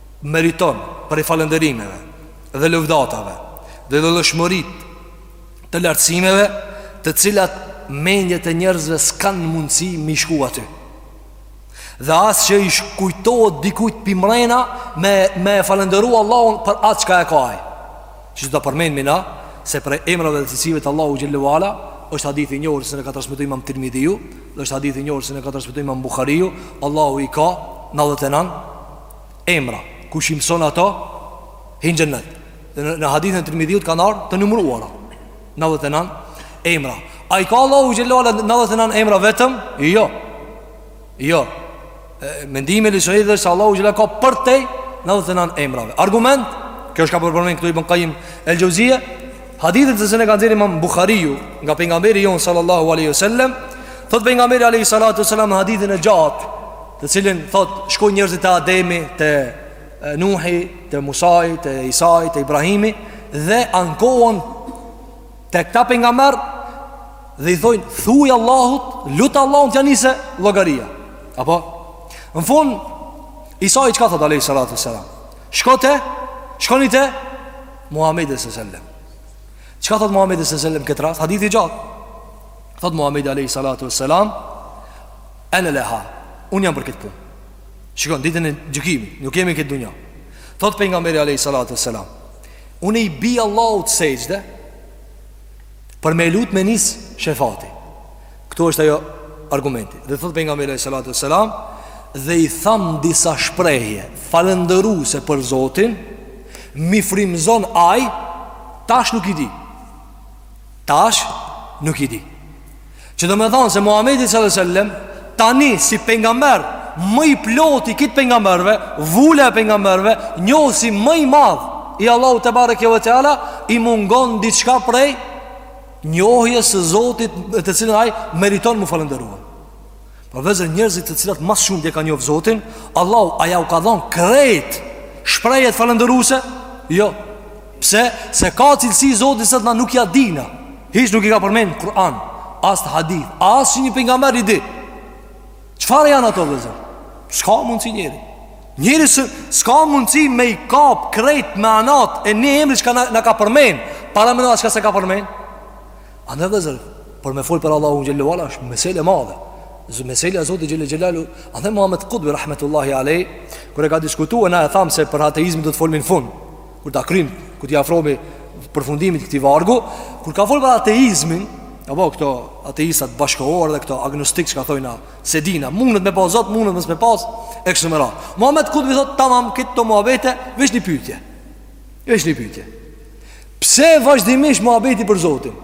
meriton prej falënderimeve dhe lëvdatave dhe dhe llojshmërit të lartësimeve të cilat mendjet e njerëzve s'kan mundësi me i shku aty dhe as që i kujtohet dikujt pi mrena me, me falënderu Allahun për atë qka e ka ai do ta përmenim na se prej emrave dhe cilësive të Allahut xhele ue ala është hadith i njohur se na ka transmetu imam Tirmidhiu dhe është hadith i njohur se na ka transmetu imam Buhariu Allahu i ka 99 emra kush i mëson ato hin xhennet dhe në, në hadithin e Tirmidhiut kanë ardhur të numëruara 99 emra a i ka Allahu xhelala 99 emra vetëm jo jo mendimi i saktë është se Allahu xhelala ka përtej 99 emrave argument kjo është ka përmend këtu Ibn Qayyim el-Jauziyja hadithin se ne ka nxjerr Imam Buhariu nga pejgamberi jon sallallahu alaihi wasallam thot pejgamberi alaihi salatu wasallam hadithin e gjatë Të cilin thot, shkoj njerëzit te Ademi, te Nuhi, te Musai, te Isai, te Ibrahimi dhe ankohen te këta pejgamber dhe i thojnë thuj Allahut, lute Allahun t'ja nise llogaria. Apo në fund Isai çka thot alayhi salatu selam? Shko te, shkoni te Muhamedi sallallahu alaihi wasallam. Çka thot Muhamedi sallallahu alaihi wasallam këtë rast? Hadithi i gjatë. Thot Muhamedi alayhi salatu wassalam, "Ana laha, un jam për këtë punë." Shikon ditën e gjykimit, nuk jemi këtë dunja. Thot pejgamberi alayhi salatu wassalam, "Unë i bi Allahut sexhde për me e lut me nis shefati." Ktu është ajo argumenti. Dhe thot pejgamberi alayhi salatu wassalam, "Dhe i tham disa shprehje falënderuese për Zotin, mi frimzon ai, tash nuk i di." Tash nuk i di Që domethënë se Muhammedi s.a.s. Tani si pejgamber Më i ploti krejt pejgamberve Vula e pejgamberve Njohësi më i madh I Allahut tebareke ve teala I mungon diçka prej Njohjes së zotit Të cilën ai meriton m'u falënderu Por vllezër njerëzit të cilat ma së shumti e kanë njoftë Zotin Allahu a jau ka dhonë krejt Shprehjet falënderuse Jo Pse se ka cilësi Zoti se na nuk ja dina Hiç nuk i ka përmend në Kur'an As te hadith As që një pejgamber i di Çfarë janë ato vllezër S'ka mundësi njeri Njeri s s'ka mundësi me i kap krejt manat E një emri çka, na, na ka përmend Paramendo çka s'e ka përmend Ani vllezër, për me folë për Allahun Xhelle ve Ala, është mesele madhe. Zë mesele a Zoti Xhelle Xhelaluhu, edhe Muhammed Kutbi, rahmetullahi alej, kur e ka diskutu e na e thamë se për ateizmi do të folmi në fund, kur ta krymë, kur t'i afromi përfundimit këtij vargu, kur ka folë për ateizmin, apo këto ateistat bashkëkohorë dhe këto agnostikë çka thojnë, s'e dina, mundet me pas Zot, mundet mos me pas, e kështu me radhë. Muhammed Kutbi thotë, tamam, këto muhabete, vesh një pytje. Vesh një pytje. Pse vazhdimisht muhabeti për Zotin?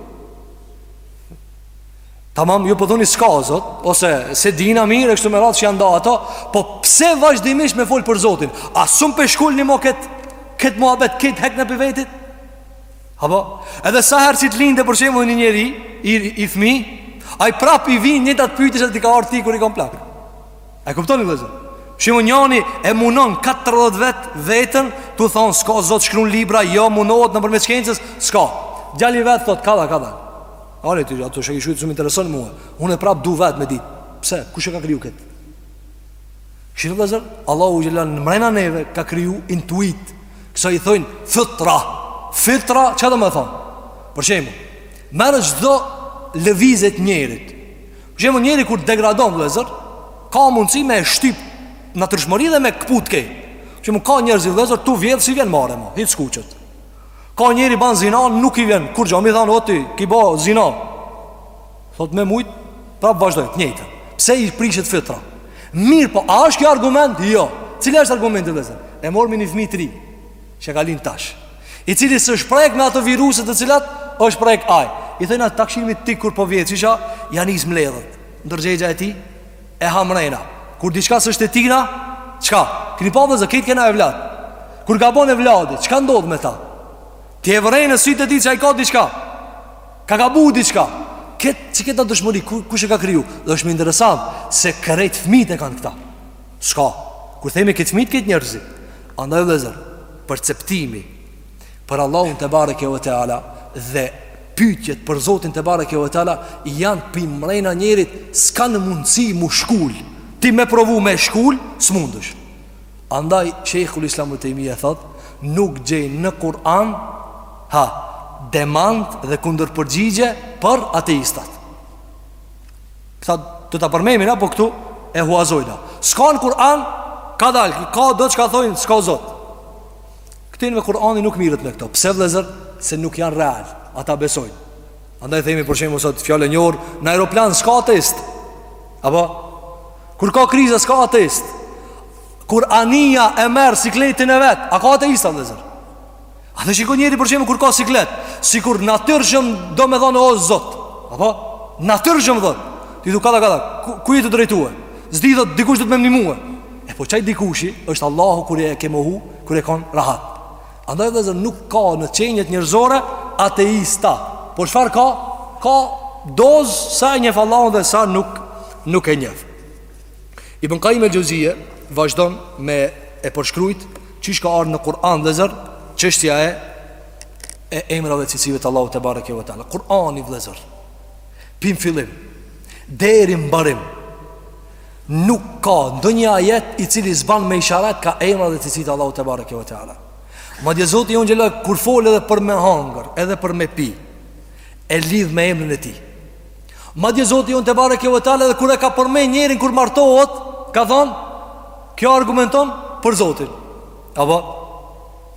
Tamam, ju po thoni s'ka Zot, ose s'e dina mirë e kështu me radhë që janë da ato, po pse vazhdimisht me fol për Zotin? A s'mun po e shkulni mo kët kët muhabet ta hekni pi vetit? Apo, edhe sa herë si të lindë për shembull një njeri i i fëmi, ai prap i vin njëjta pyetje si të ka ardhur ty kur je kon plak. A e kuptoni vëllezër? P'shembull njani e munon 40 vjet veten, tu thon s'ka zot shkruan libra, jo munohet nëpërmjet shkencës, s'ka. Djali vet thot kadal kadal. Ore ti ato shë kishu të më intereson mua. Unë prap du vet me ditë. Pse? Kush e ka kriju kët? Shihni vëllezër, Allahu xhele shanuhu mrena neve ka kriju intuit. Kësaj i thojnë fitra. Fitra çka do me thon? Për shembull, merr çdo lëvizje të njerit. Shembull njeri kur degradon vllezër Ka mundësi me e shtyp Natyrshmëri dhe me këput krejt Shembull ka njerëz vllezër Tu vjedhë s'i vjen marre ma Hiç s'kuqet Ka njeri ban zina nuk i vjen Kurgjo m'i thanë o ti ki bo zina Thot me mujt Prap vazhdoj të njëjtën Pse i prishet fitra Mirëpo a është kjo argument? Jo Cili është argumenti vllezër? E morëm një fmi tri Që ka lind tash I cili s'është prek me ato viruset të cilat është prek ai I thojna t'akshimit ti kur po vjedh Qysh ja nis mledhet Ndërgjegja e tij e han mrena Kur diçka s'është e tina Çka? Keni pa vllezër, krejt kena evlad Kur gabon evladi, çka ndodh me ta? Ti e vërejnë në sytë e tij që ai ka diçka Ka gabu diçka Këtë që këtë natyrshmëri, kush e ka kriju? Dhe është më interesant se krejt fmit e kanë këta Ska, kur themi krejt fmit krejt njerzit Andaj vëllezër, perceptimi Për Allahun te bareke ve teala Dhe pytjet për Zotin te bareke ve teala Jan prej mrena njerit S'kan mundësi m'u shkul Ti me provu me shkul S'mundesh Andaj shejhul islam Ibn Tejmije thot Nuk gjej në Kur'an Ha Demant dhe kundërpërgjigje Për ateistat Këta do t'i përmenina po këtu e huazojna S'ka në Kur'an kadal Ka do që thojnë s'ka zot Këtë temë Kur'ani nuk mirret me këto Pse vllezër se nuk janë real Ata besojnë Andaj themi për shembull sot fjala vjen Në aeroplan s'ka ateist Apo Kur ka krizë s'ka ateist Kur anija e merr sikletin e vet A ka ateista vllezër Edhe shiko njeri për shembull kur ka siklet Sikur natyrshëm do me thanë o zot Apo? Natyrshëm thot Ti du kadal kadal Kujt, kujt je tu iu drejtue? S'di thot dikush do t'më ndihmoje E po qaj dikushi është Allahu ku e ke mohu Kur je kon rahat Andaj vllezër nuk ka në qenjet njerzore Ateista Por çfar ka? Ka dozë sa e njef Allahun dhe sa nuk Nuk e njef Ibn Kajim el-Xheuzije vazhdon me e përshkrujt qysh ka ardh në Kur'an vllezër çështja e e emrave e cilësive të Allahut te bareke ve teala. Kur'ani vëllezër. Prej n'fillim deri në mbarim. Nuk ka ndonjë ajet i cili s'ban me isharat kah emrat dhe cilësitë e Allahut te bareke ve teala. Madje Zoti jonë kur fol edhe për me hangër, edhe për me pi, e lidh me emrin e tij. Madje Zoti jonë tebareke ve teala edhe kur e ka përmend njerin kur martohet, ka thon, kjo argumenton për Zotin. Apo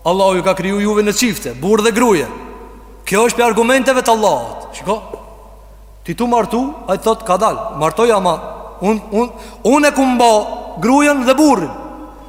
Allahu ju ka kriju juve në çifte, burrë dhe gruje. Kjo është prej argumenteve të Allahut. Shiko. Ti tu martu, ai thot kadal. Martoj ama un un un e kum bo grujën dhe burrin.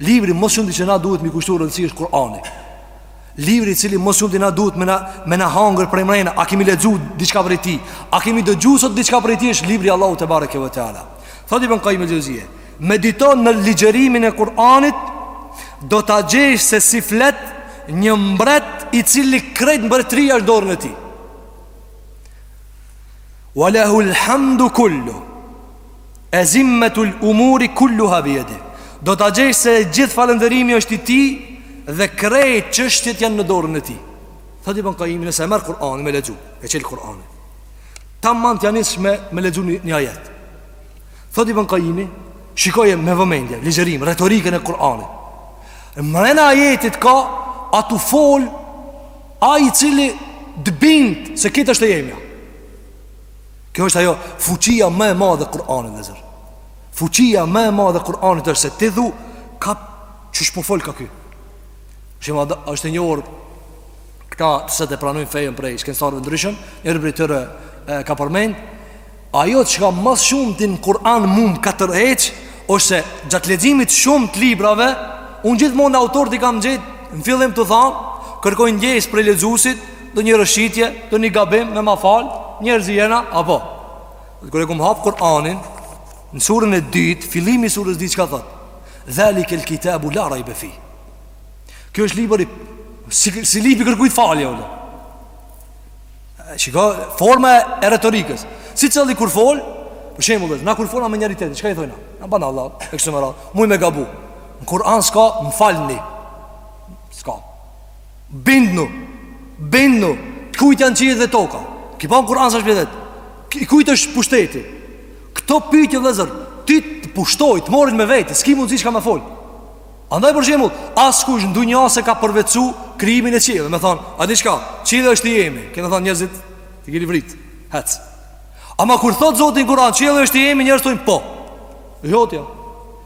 Libri ma s'shumti që na duhet m'i kushtu rëndësi është Kurani. Libri i cili ma s'shumti na duhet me na me na hangër prej mrena, a kemi lexu diçka prej tij? A kemi dëgju sot diçka prej tij? Është libri i Allahut tebareke ve teala. Thotë Ibn Kajjim el-Xhevzije, medito në ligjërimin e Kur'anit, do ta gjesh se si flet një mbret i cili krejt mbretëria është n'dorën e tij. Wa lahu al-hamdu kullu. Ezimmetul umuri kulluha bijedih. Do ta gjesh se gjithë falëndërimi është i tij dhe krejt çështjet janë në dorën e tij. Thotë Ibn Kajjimi, nëse e merr Kur'anin me lexu, e çel Kur'anin, taman t'ja nish me, me lexu një, një ajet, thotë Ibn Kajjimi, shikoje me vëmendje, ligjërimin, retorikën e Kur'anit. Mrena ajetit ka a tu fol Ai i cili të bind se krejt është e jemja Kjo është ajo fuqia më e madhe e Kur'anit vllezër. Fuqia më e madhe e Kur'anit është se ti thu ka qysh po fol ka ky. Shembull është e njohur këta të cilët e pranojnë fejën prej shkencëtarëve t'ndryshëm, njëri prej tyre ka përmend, ajo çka ma s'shumti në Kur'an mu m'ka tërheq, është se gjatë leximit shumë të librave, unë gjithmonë autorët i kam gjet në fillim tu thanë, kërkoj ndjesë prej lexusit, Ndonjë rrëshqitje, ndonjë gabim me ma fal, njerëz jena apo. Kur e kum hap Kur'anin në surën e dytë, fillimi i surës dytë çka thot. Dhalikel kitabu la rejbe fih. Ky është libri, s'i s'i lypi kërkujt falje unë. Shiko, forma e retorikës. Secili kur fol, për shembull, na kur folim me njëri tjetrin, çka i thojna? Na ban hallall, e kështu me radhë. Muj me gabu. Në Kur'an s'ka më falni. S'ka. Bindnu, bindnu, të kujt janë qiejt dhe toka? Ki pa në Kur'an sa shpesh pyetet? I kujt është pushteti? Këto pyetje vllezër, ty të pushtojnë, të marrin me veti, s'ki mundësi çka me fol. Andaj për shembull, askush në dunja s'e ka përvetsu krijimin e qiellit. Me thanë, a di çka, qielli është i jemi, kanë me thanë njerëzit, i kini vrit, hec. Ama kur thot Zoti n'Kur'an, qielli është i jemi, njerëzit thonë po. Jotja.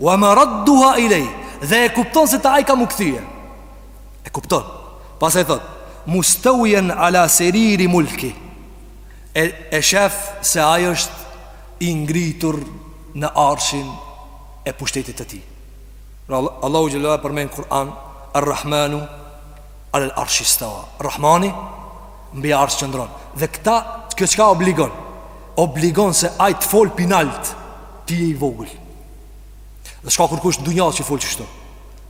Wa maradduha ilayh, dhe e kupton se ta ai ka m'u kthye. E kupton. Pastaj thot, mustawiyan ala sariri mulki. E, e shef se ai është i ngritur në arshin e pushtetit të tij. Pra Allahu xhelalu përmend n'Kur'an Ar-Rahmanu alal arshi stawa. Rahmani mbi arsh qëndron. Dhe këta kjo çka obligon? obligon se ai të fol pi nalt ti je i vogël. Dhe s'ka kurkush n'dunja që fol qashtu.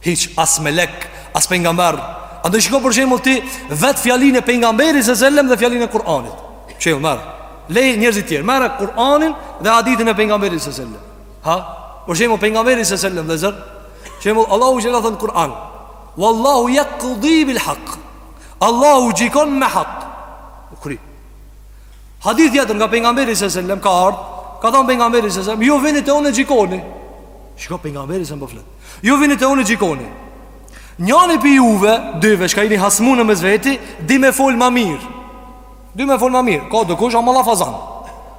Hiç as melek, as pejgamber. Andaj shiko për shembull ti vet fjalin e pejgamberit se selam dhe fjalin e Kur'anit. Çe u marr. Leji njerëzit tjerë, marr Kur'anin dhe hadithin e pejgamberit se selam. Ha? Për shembull pejgamberi se selam dhe zot. Shembull Allahu që ka thënë n'Kur'an. Wallahu yaqdi bil haqq. Allahu gjykon me hak. U kry. Hadith tjetër nga pejgamberi s.a.s. ka ardhur, ka thënë pejgamberi s.a.s. ju vini te unë gjykoni. Shiko pejgamberi s.a.s. po flet. Ju vini te unë gjykoni. Njani pi juve, dyve çka jeni hasmu në mes veti, di me fol ma mirë. Di me fol ma mirë. Ka dokush ama llafazan.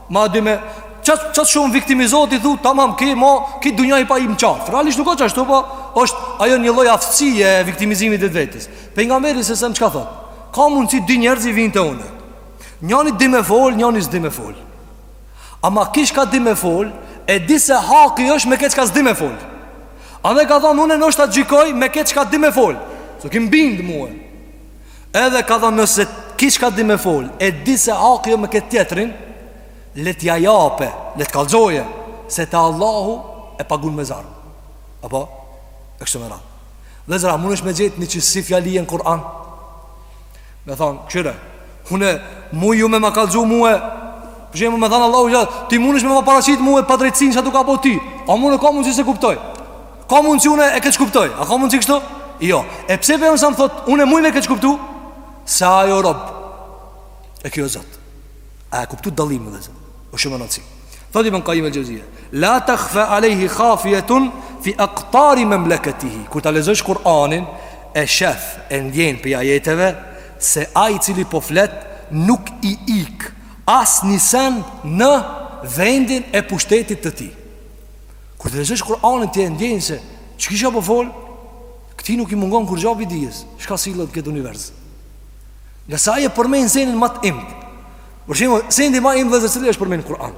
Ma di me çat çat shumë viktimizohet ti thu tamam ke mo, ke dunja i pa i m'qaf. Realisht nuk a ashtu po është ajo një lloj aftësie e viktimizimit të vetes. Pejgamberi s.a.s. çka thotë? Ka mundsi dy njerëz i vinë te unë. Njani di me fol, njani s'di me fol Ama ky çka di me fol E di se haki është me këtë çka s'di me fol Edhe ka thonë unë ndoshta gjykoj me këtë çka di me fol Se ky m'bind mue Edhe ka thonë nëse ky çka di me fol E di se haki është me këtë tjetrin Le t'ja jape, le t'kallzoje Se te Allahu e pagun me zjarr Apo, e kështu me radhë Vllezër, a munesh me gjet një qësi fjalie në Kur'an Me thonë, kshyre une muj ju me ma kallzu mue Për shembull me thonë Allahu xhele Ti munesh me ma paraqit mue padrejtsinë që t'u ka bo ty Ama une ka mundsi s'e kuptoj Ka mundsi une e keqkuptoj A ka mundsi kështu? Jo E pse pejgamberi s.a.s. thot Une muj me keqkuptu Se ai o rob E ky o Zot A e kuptu dallimin vllezër O shumë me rondsi Thot Ibn Kajim el-Xhevzije La tekhfa alejhi khafijetun Fi aktari memleketihi Kur ta lexojsh Kur'anin E shef e ndjen pi ajeteve Se ai i cili po flet Nuk i ik Asni sen në vendin e pushtetit të tij Kur ta lexojsh Kur'anin ti e ndjen se Qiky çka po fol Këtij nuk i mungon kurgja pi dijes Çka sillet n'këtë univers Ngase Ai e përmen senin më të imtë Për shembull, seni më i imtë vllezër cili është përmen Kur'an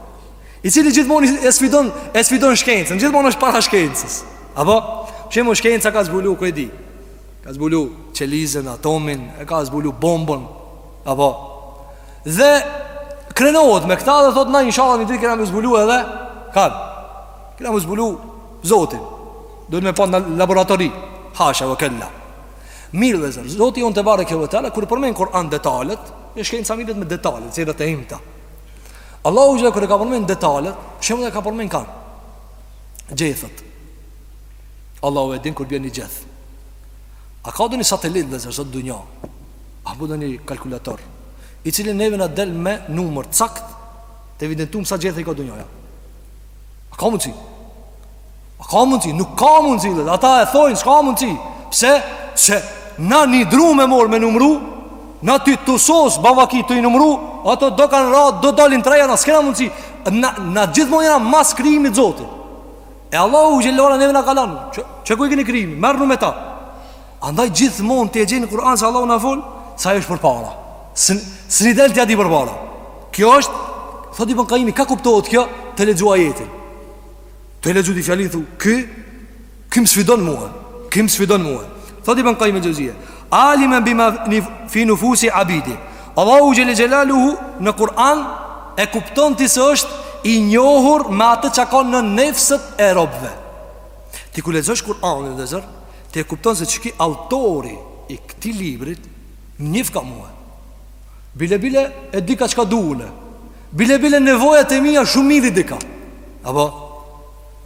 I cili gjithmonë e sfidon, e sfidon shkencën Gjithmonë është para shkencës Apo? Për shembull, shkenca ka zbulu, ku e di Ka zbulu qelizën, atomin E ka zbulu bombën Apo? Dhe krenohet me këta dhe thot na inshallah një ditë kena me zbulu edhe Ka? Kena me zbulu zotin Dojnë me pa në laboratori Hasha ve kella Mirë vllezër, Zoti jonë tebareke ve teala, kur e përmen Kur'an detalet, e shkenca merret me detalet, sende të imta. Allahu xhel kur e ka përmen detalet, shembull e ka përmen kan? Gjethet. Allahu e din kur bjen ni gjeth. A ka ndonjë satelit vllezër, sot dunja, apo ndonjë kalkulator, i cili neve na del me numër cakt, të evidentum sa gjethe i ka dunja. A ka mundësi? A ka mundësi? Nuk ka mundësi dhe ata e thojnë s'ka mundësi. Pse? Se na një dru me marrë me numru, na ty të sos bavaki të i numru, ato do kanë ra, do dalin t'reja, na s'kena mundësi. Na, na gjithmonë jena mas krijimit Zotit. E Allahu xhelle neve na kallxon, qe, qe ku i keni krijimin, merrnu me ta. Andaj gjithmonë ti e gjen në Kur'an se Allahu na fol, se Ai është përpara. S'mun i del ti Atij përpara. Kjo është, thot Ibnul Kajimi, ka kuptohet kjo tu e lexu ajetin. Tu e lexu ti fjalinë thu, ky ky më sfidon mua. Ky më sfidon mua. Thotë Ibn Qayyim al-Jawziyya, "Aliman bima fi nufusi abidi." Allahu xhele xhelaluhu në Kur'an e kupton ti se është i njohur me atë që ka në nefset e robëve. Ti kur lexosh Kur'anin vllezër, ti e kupton se qiky autori i këtij librit më njehka mua. Bile bile e dika çka du une Bile bile nevojat e mija shumë mirë i dika Apo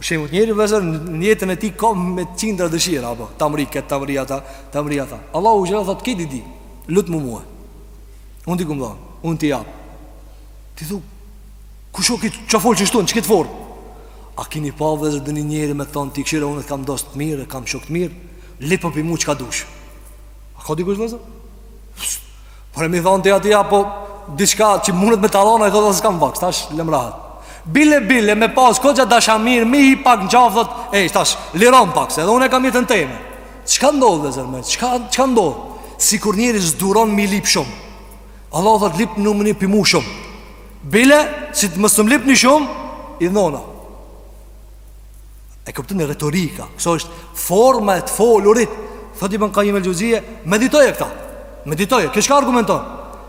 Shembull njeri vllezër në jetën e tij ka me qindra dëshira Apo ta mrri këtë ta mrri ata Ta mrri ata Allahu xhelle thot këto i di Lutmu mue Unë t'i kam dhanë Unë t'i jap Ti thu Kush o ky që fol qishtu Në qikëtë formë A kini pa vllezër ndonjë njeri me thonë Ti kqyre unë të kam dost të mirë Kam shok të mirë Lyp prej mu çka dush A ka dikush vllezër Por e me i thanë ti atij apo Diçka që mundet me ta dhon a I thotë s'kam vakt Tash lem rahat Bile bile me pas koxha dashamir Me i hip pak në qafë Thot e tash Liron pak Se edhe unë e kam jetën teme Çka ndodh vllezër me Çka, çka ndodh Sikur njeri s'duron me i lyp shumë Allahu thot lypni mu lypni mu shumë Bile Si të mos m'lypni shumë idhnona E kupton retorika Këso është forma e të folurit Thot Ibn Kajim el Xhevzije Meditoje këta Meditoje kjo çka argumenton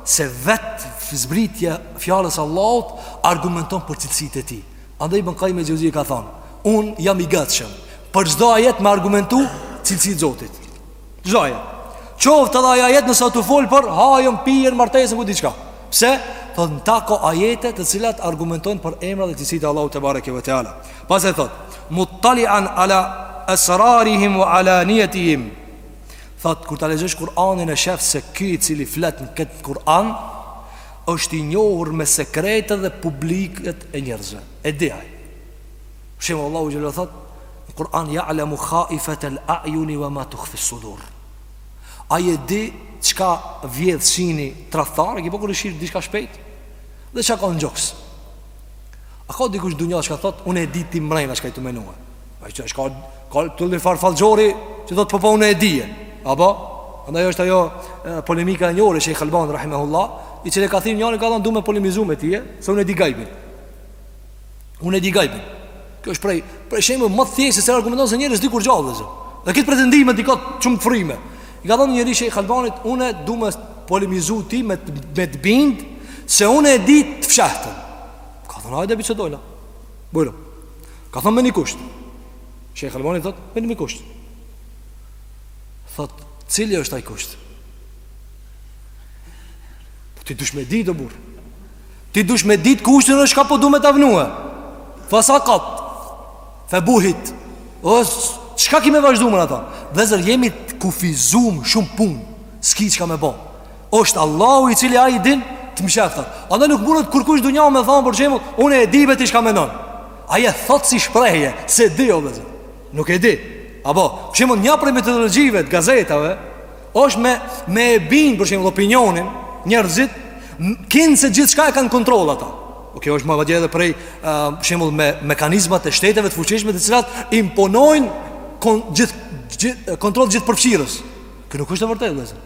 Se vetë zbritja e fjalës Allahut Argumenton për cilësit e tij Andaj Ibn Kajim el Xhevzije ka thonë Unë jam i gatshëm Për çdo ajet me argumentu cilësit e Zotit Çdo ajet Qoftë edhe ai ajet nëse të fol për hajën, pijen, martesën, ku di çka Pse, thot në ta ka ajete të cilat argumentojnë për emra dhe cilësit e Allahut tebareke ve teala Pastaj thot Muttalian ala esrarihim wa alanijetihim Thot, kur të lexosh Kur'anin e shef se ky i cili flet në këtë Kur'an është i njohur me sekretet dhe publiket e njerëzve E di ai Shembull Allahu xhele thot Në Kur'an ja'lamu khaifet el a'juni wa ma tuhfi sudur Ai e di çka vjedh syni tradhtar Ky po kur e kshyr diçka shpejt Dhe çka ka në gjoks A ka dikush n'dunja çka thot Unë e di ti mrena çka je tu menue A i që është ka të lëni farë fallxhori Që thot përpa po, po, unë e di e Apo Andaj është ajo polemika e njohur Shejh Albani Rahimehullah I cili e ka thirrë njani ka thonë du me polemizu me ty Se unë e di gajbin Unë e di gajbin Kjo është prej Prej shembull më thjesht se argumenton se njeri është dikur gjallë dhe Dhe këtë pretendim e di ka qëmë të frime I ka thonë njëri Shejh Albanit Unë e du me polemizu me ty me të bind Se unë e di të fshehtën Ka thonë hajde bisedojna. Bujrum. Ka thonë me një kusht. Shejh Albani thot me një kusht. Thot cili është ai kusht? Po ti dush me ditë o burr. Ti dush me ditë kushtin çka po du me ta vnue. Fa sakat. Fa buhit. O çka ki me vazhdu me ata? Vllezër jemi të kufizum shumë punë. S'ki çka me bo. Është Allahu i cili ai i din të msheftat. Andaj nuk mundet kurkush n'dunja me thon për shembull, unë e di be ti çka mendon. Ai e thot si shprehje, s'e di o vllezër. Nuk e di. Apo, për shembull, një prej metodologjive të gazetave është me me e bind për shembull opinionin njerëzit kinse gjithçka e kanë kontroll ata. O kjo është madje edhe prej uh, Shembull me mekanizmat e shteteve të fuqishme Të cilat imponojnë kon, gjith, gjith, Kontrol gjithë përfshirës Kjo nuk është e vërtet vllezër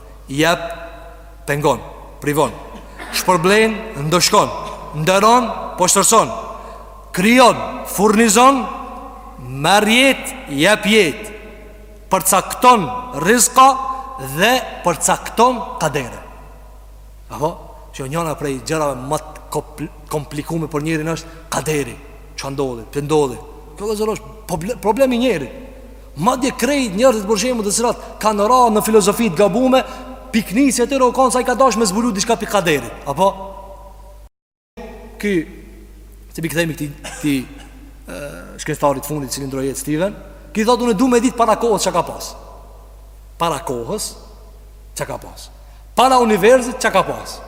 Jep, pengon, privon Shpërblen, ndëshkon Nderon, poshtërson Krijon, furnizon Merr jetë, jep jetë Përcakton rizka Dhe përcakton kadere Apo? Se njëna prej gjërave më të komplikume për njerin është kaderi Çka ndodhi, pse ndodhi Kjo vllezër është problemi i njerit Madje krejt njerëzit për shembull të cilat kanë ra në filozofi të gabume, pikënisja e tyre u kan se ai ka dash me zbulu diçka pi kaderit. Apo qe se po i kthehemi këtij shkencëtarit të fundit që ndërroi jetë Steven, ky thotë unë du me dit para kohës çka ka pas. Para kohës çka ka pas. Para universit çka ka pas.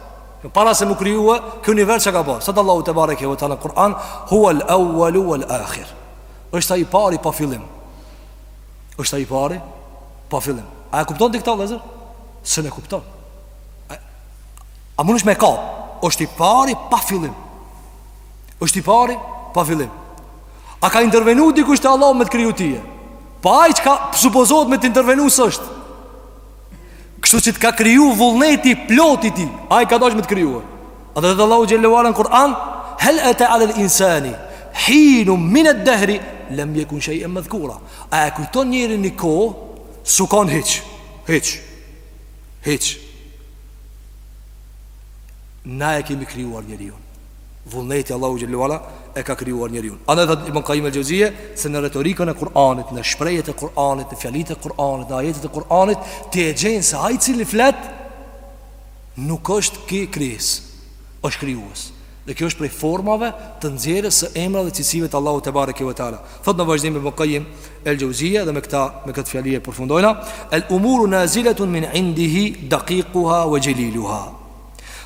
Para se m'u kriju, ky univers çka ka pas. Thotë Allahu tebareke ve teala në Kur'an, huwa l-awwalu wal akhir. është ai i pari pa fillim është ai i pari pa fillim a e kupton ti këta vllezër s'un e kupton a, a mundesh me e kap është i pari pa fillim është i pari pa fillim a ka intervenu dikush te Allahu me të kriju tye pa ai çka supozohet me të intervenu s'është Kështu që të ka kriju vullneti i plotë i tij Ai ka dash me të kriju A dhe dhe Allahu xhele ve ala në Kur'an Hel eta alel insani Hinun mined dehri Lem jekun shej'en medhkura A e kujton njeri një kohë S'u kan hiq Hiq Hiq Na e kemi krijuar njeriu. Vullneti i Allahut xhele ve ala e ka krijuar njeriu. Andaj thot Ibn Qayyim al-Jawziyye se në retorikën e Kur'anit, në shprehjet e Kur'anit, në fjalitë e Kur'anit, në ajetet e Kur'anit, ti e gjen se ai i cili flet nuk është krijesë, është krijues. Dhe kjo është prej formave të nxjerrjes së emrave dhe cilësive të Allahut tebareke ve teala. Thot në vazhdim Ibn Qayyim al-Jawziyye dhe me këtë me këtë fjali e përfundojna, al-umuru nazilatun min indihi daqiquha wa jaliluha.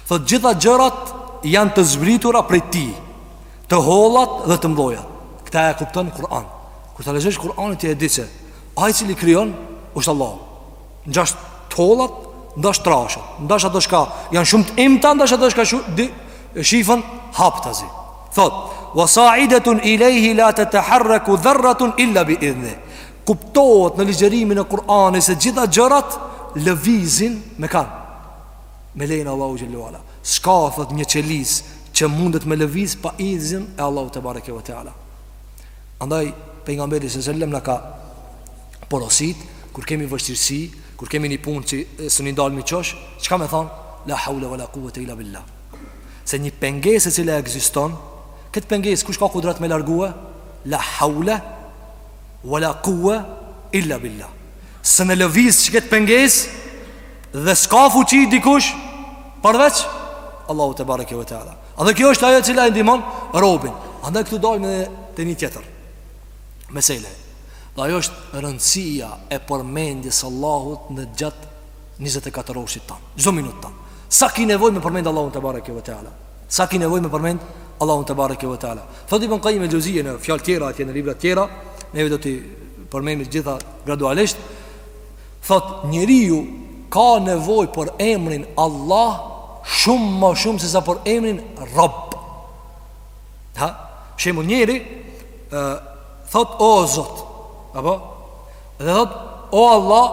Thotë gjitha gjërat janë të zbritura prej tij Të hollat dhe të mdhojat Këta e kupton n'Kur'an Kur ta lexosh Kur'anin ti e di se Ai i cili krijon është Allahu Ndash të hollat Ndash të trashat Ndash ato çka janë shumë të imta Ndash ato çka shifen haptazi Thotë Wa sa'idetun ilejhi la teteharreku dherratun illa bi idhni Kuptohet në ligjerimin e Kur'anit Se gjitha gjërat lëvizin me kanë Me lejen e Allahut xhele ve ala S'ka thot një qelizë Që mundet me lëviz pa izin e Allahut tebareke ve teala Andaj pejgamberi së sellem na ka Porosit Kur kemi vështirësi Kur kemi një punë që s'un i dalmi n'qosh Çka me thonë? La haule ve la kuvvete il-la bil-lah Se një penges e cila ekziston Këtë penges kush ka kudrat me largue? La haule ve la kuvvete il-la bil-lah S'un e lëviz hiq këtë penges Këtë penges Dhe s'ka fuqi dikush përveç Allahu tebareke ve teala. A dhe kjo është ajo e cila e ndihmon robin. Andaj këtu dalim edhe te një tjetër mesele. Dhe ajo është rëndësia e përmendjes së Allahut në gjat 24 orësh tan. Çdo minutë tan. Sa ki nevojë me përmend Allahun tebareke ve teala. Sa ki nevojë me përmend Allahun tebareke ve teala. Thot ibn Kajjim el-Xheuzije në fjalë tjera atje në libra tjera, neve do t'i përmendim gjitha gradualisht. Thot njeriu ka nevoj për emrin Allah shumë ma shumë se sa për emrin Rab ha? Shembull njeri e, thot o Zot Apo? Dhe thot o Allah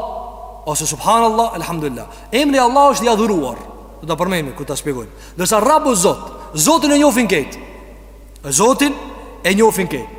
Ose Subhanallah, Elhamdulillah Emri Allah është i adhuruar Do ta përmendim kur ta spjegojmë Ndërsa Rab osht Zot Zotin e njofin ketë Zotin e njofin ketë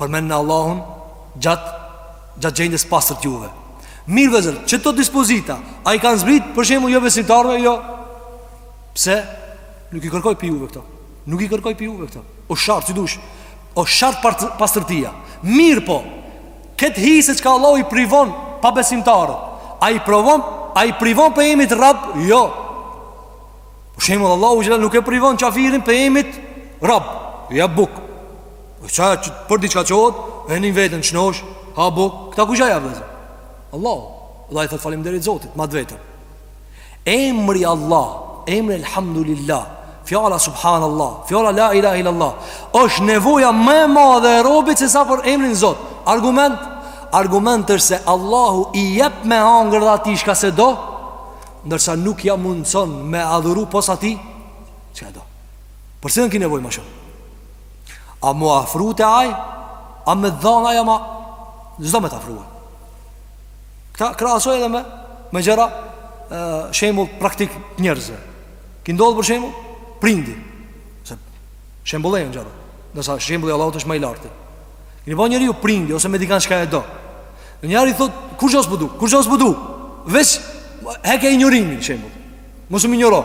Përmendne Allahun gjatë Gjatë gjendjes pastërt juve Mirë vllezër, qëto dispozita A i kanë zbrit, për shembull jobesimtarve jo Pse Nuk i kërkoj prej juve këto Nuk i kërkoj prej juve këto O shart që dush O shart pastërtia Mirëpo Këtu hin se çka Allahu i privon Pabesimtarët A i provon A i privon prej emrit rab Jo Për shembull Allahu xhel nuk e privon qafirin prej emrit rab Ja bukë Qa që për diçka çohet E ndin veten shnosh Ha bukë Këta ku gjaja vllezër Allahu Allahu i thotë faleminderit Zotit Mat veten Emri Allah Emri elhamdulillah Fjala subhanallah Fjala la ilah ilallah është nevoja më e madhe e robit Se sa për emrin zot Argument Argument është se Allahu i jep me hangër edhe atij çka s'e do Ndërsa nuk ja mundëson me adhuru pos atij Që e do Përse në ki nevoj ma shumë A m'u afru te aj A me dhan aj ama S'do me të afru Këta krahasoj edhe me Me gjëra Shembull praktik njerëzve Kur ndodh për shembull Prindi Se shembull e në gjëra Ndërsa shembulli i Allahut është ma i larti Këni po njeriu prindi Ose me dikan çka e do Njeri thot Kurgjo s'po du Kurgjo s'po du Veç Heke injorimin shembull Mos më injoro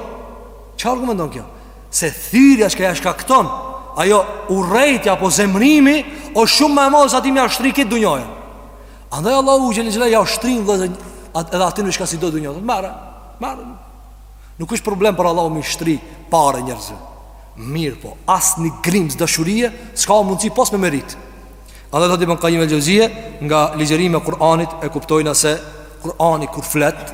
Çka argumenton kjo? Se thyrja çka ja shkakton Ajo urrejtja apo zemrimi O shumë ma e madhe se atij me ja shtri këtë dunjanë Andaj Allahu xhele xhele Ja shtrin dhe edhe atij çka s'e do dunjanë Merre, merre Nuk është problem për Allahun me shtri pare njerzve Mirëpo, as një grimcë dashurije S'ka mundësi pos me meritë Andaj thot ibn Kajjim el-Xheuzije Nga ligjërimi i Kur'anit e kuptojna se Kur'ani kur flet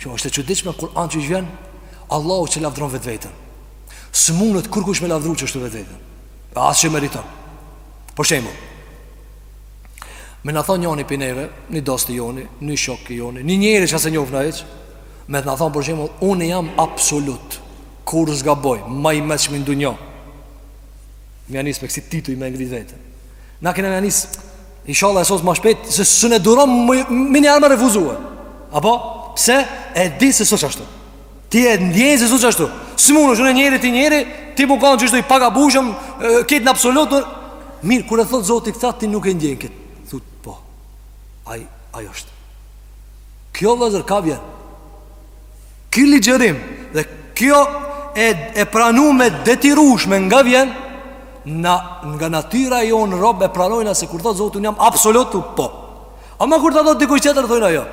Kjo është e çuditshme Kur'an qysh vjen Allahu që lavdron vetveten. S'mundet kurkush me lavdru qashtu vetveten. Po as që meriton. Për shembull, me na thon njoni pi neve, një dost i joni, një shok i joni, një njeri që as e njofna hiç, me na thon për shembull, unë jam absolut, kurrë s'gaboj, ma i meçmi në dunja. Me ja nis me kësi tituj me ngrit veten. Na kena me ja nis Ishalla e sos ma shpejt Se s'un e durojm Meniherë me refuzu Apo Pse e di se s'o qashtu Ti e ndjen se s'o qashtu S'mund qysh unë njeri ti njeri Ti m'u kanë qashtu i pagabueshëm Ketë në absolut në... Mirë, kur e thotë Zoti këta Ti nuk e ndjen këtë Thu po Aj, aj është Kjo vllezër kah vjen Ky ligjërim dhe kjo e, e pranume detyrueshme nga vjen na, Nga natyra jonë rob e pranojna se kur thot Zoti unë jam absolut po Ama kur të thot dikush qetër thojna jo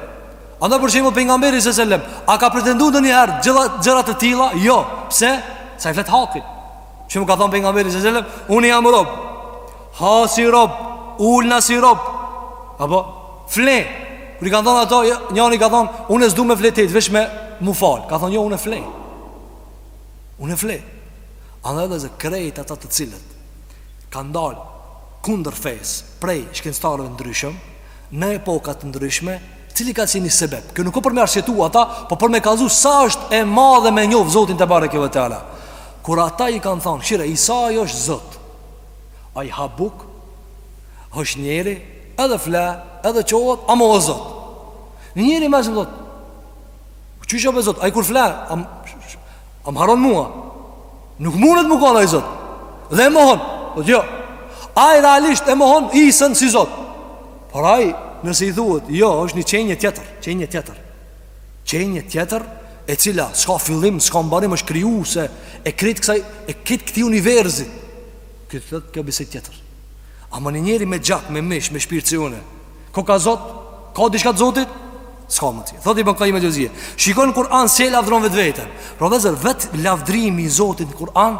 Andaj për shembull pejgamberi s.a.s. A ka pretendu ndonjëherë gjëra të tilla Jo, pse? Se ai flet hakin Që më ka thonë pejgamberi s.a.s. Unë jam rob Ha si rob Ulna si rob Apo Fle Kur i kanë thonë ato jo, Njani ka thonë Une s'du me flejt hiç Veç me m'u falë Ka thonë jo une fle Une fle Andaj vllezër krejt ata të cilët Kanë dalë Kundër fesë Prej shkencëtarëve t'ndryshëm Në epoka t'ndryshme Cili ka qenë sebebi? Kjo nuk o për me arsyetu ata, po për me kallzu sa është e madhe me njoftë Zotin tebareke ve teala. Kur ata i kanë thonë, kqyre, Isai është Zot, ai ha bukë, është njeri, edhe fle, edhe çohet, ama o Zot. Një njeri i meçëm thot, qysh o be Zot, ai kur fle, a më harron mua, nuk mundet me kon ai Zot, dhe e mohon, thot jo, ai realisht e mohon Isën si Zot, Por ai, nëse i thuhet, jo, është një qenje tjetër, qenje tjetër. Qenje tjetër e cila s'ka fillim, s'ka mbarim, është krijuese e krejt kësaj e krejt këtij universi. Këtë thot kjo bisedë tjetër. Ama një njeri me gjak, me mish, me shpirt si unë. Koka Zot? Ka diçka të Zotit? S'ka më tjetër. Thot Ibën Kajim Xhevzije. Shiko n'Kur'an se si lavdron vetveten. Profesor, vetlavdrimi i Zotit në Kur'an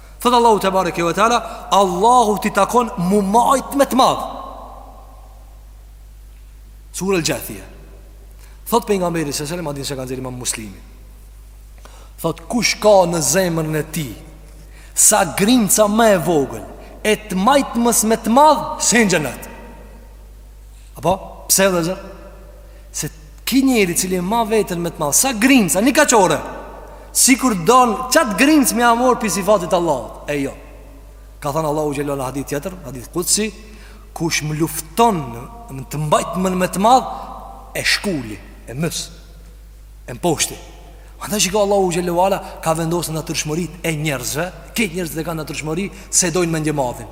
Thotë Allahu tebareke ve teala Allahut i takon m'u majt me të madhe Sure el Xhathije Thotë pejgamberi s.a.s. Hadithin e ka nxjerrë imam Muslimi Thotë kush ka në zemrën e tij Sa grimca ma e vogël E të majtmes me të madhe S'hyn në xhenet Apo? Pse vllezër? Se Ky njeri i cili e ma veten më të madh, sa grimca, një kaqore. Sikur don qat grimcë me ja marr pi sifatit Allahut. E jo. Ka thënë Allahu xhele xhelaluhu n'hadith tjetër, hadith kudsi, kush më lufton në të mbajtmen më të madh e shkuli, e mys. E mposhti. Andaj shiko Allahu xhele ve ala ka vendosur natyrshmëritë e njerëzve, ke njerëz që kanë natyrshmëri s'e dojnë mendjemadhin.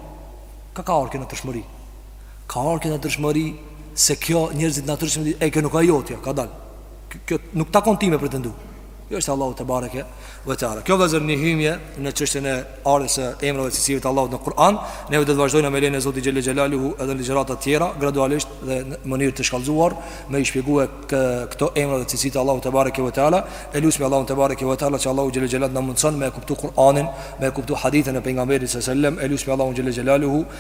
Ka ka ardh kjo natyrshmëri. Ka ardhur kjo natyrshmëri se kjo njerëzit natyrshmëri e kjo nuk â jotja, kadal. Kjo nuk t'takon ty me pretendu. Kjo është e Allahut tebareke ve teala. Kjo ish si një hyrje në çështjen e ardhjes së emrave dhe cilësive të Allahut në Kur'an. Ne do të vazhdojmë me lejen e Zotit xhele xhelaluhu edhe në ligjërata të tjera, gradualisht dhe në mënyrë të shkallëzuar, me i shpjegue këto emra dhe cilësi të Allahut tebareke ve teala, e lusmi Allahun tebareke ve teala që Allahu xhele xhelaluhu t'na mundëson me e kuptu Kur'anin, me e kuptu hadithin e pejgamberit alejhi selam, e lusmi Allahun xhele xhelaluhu,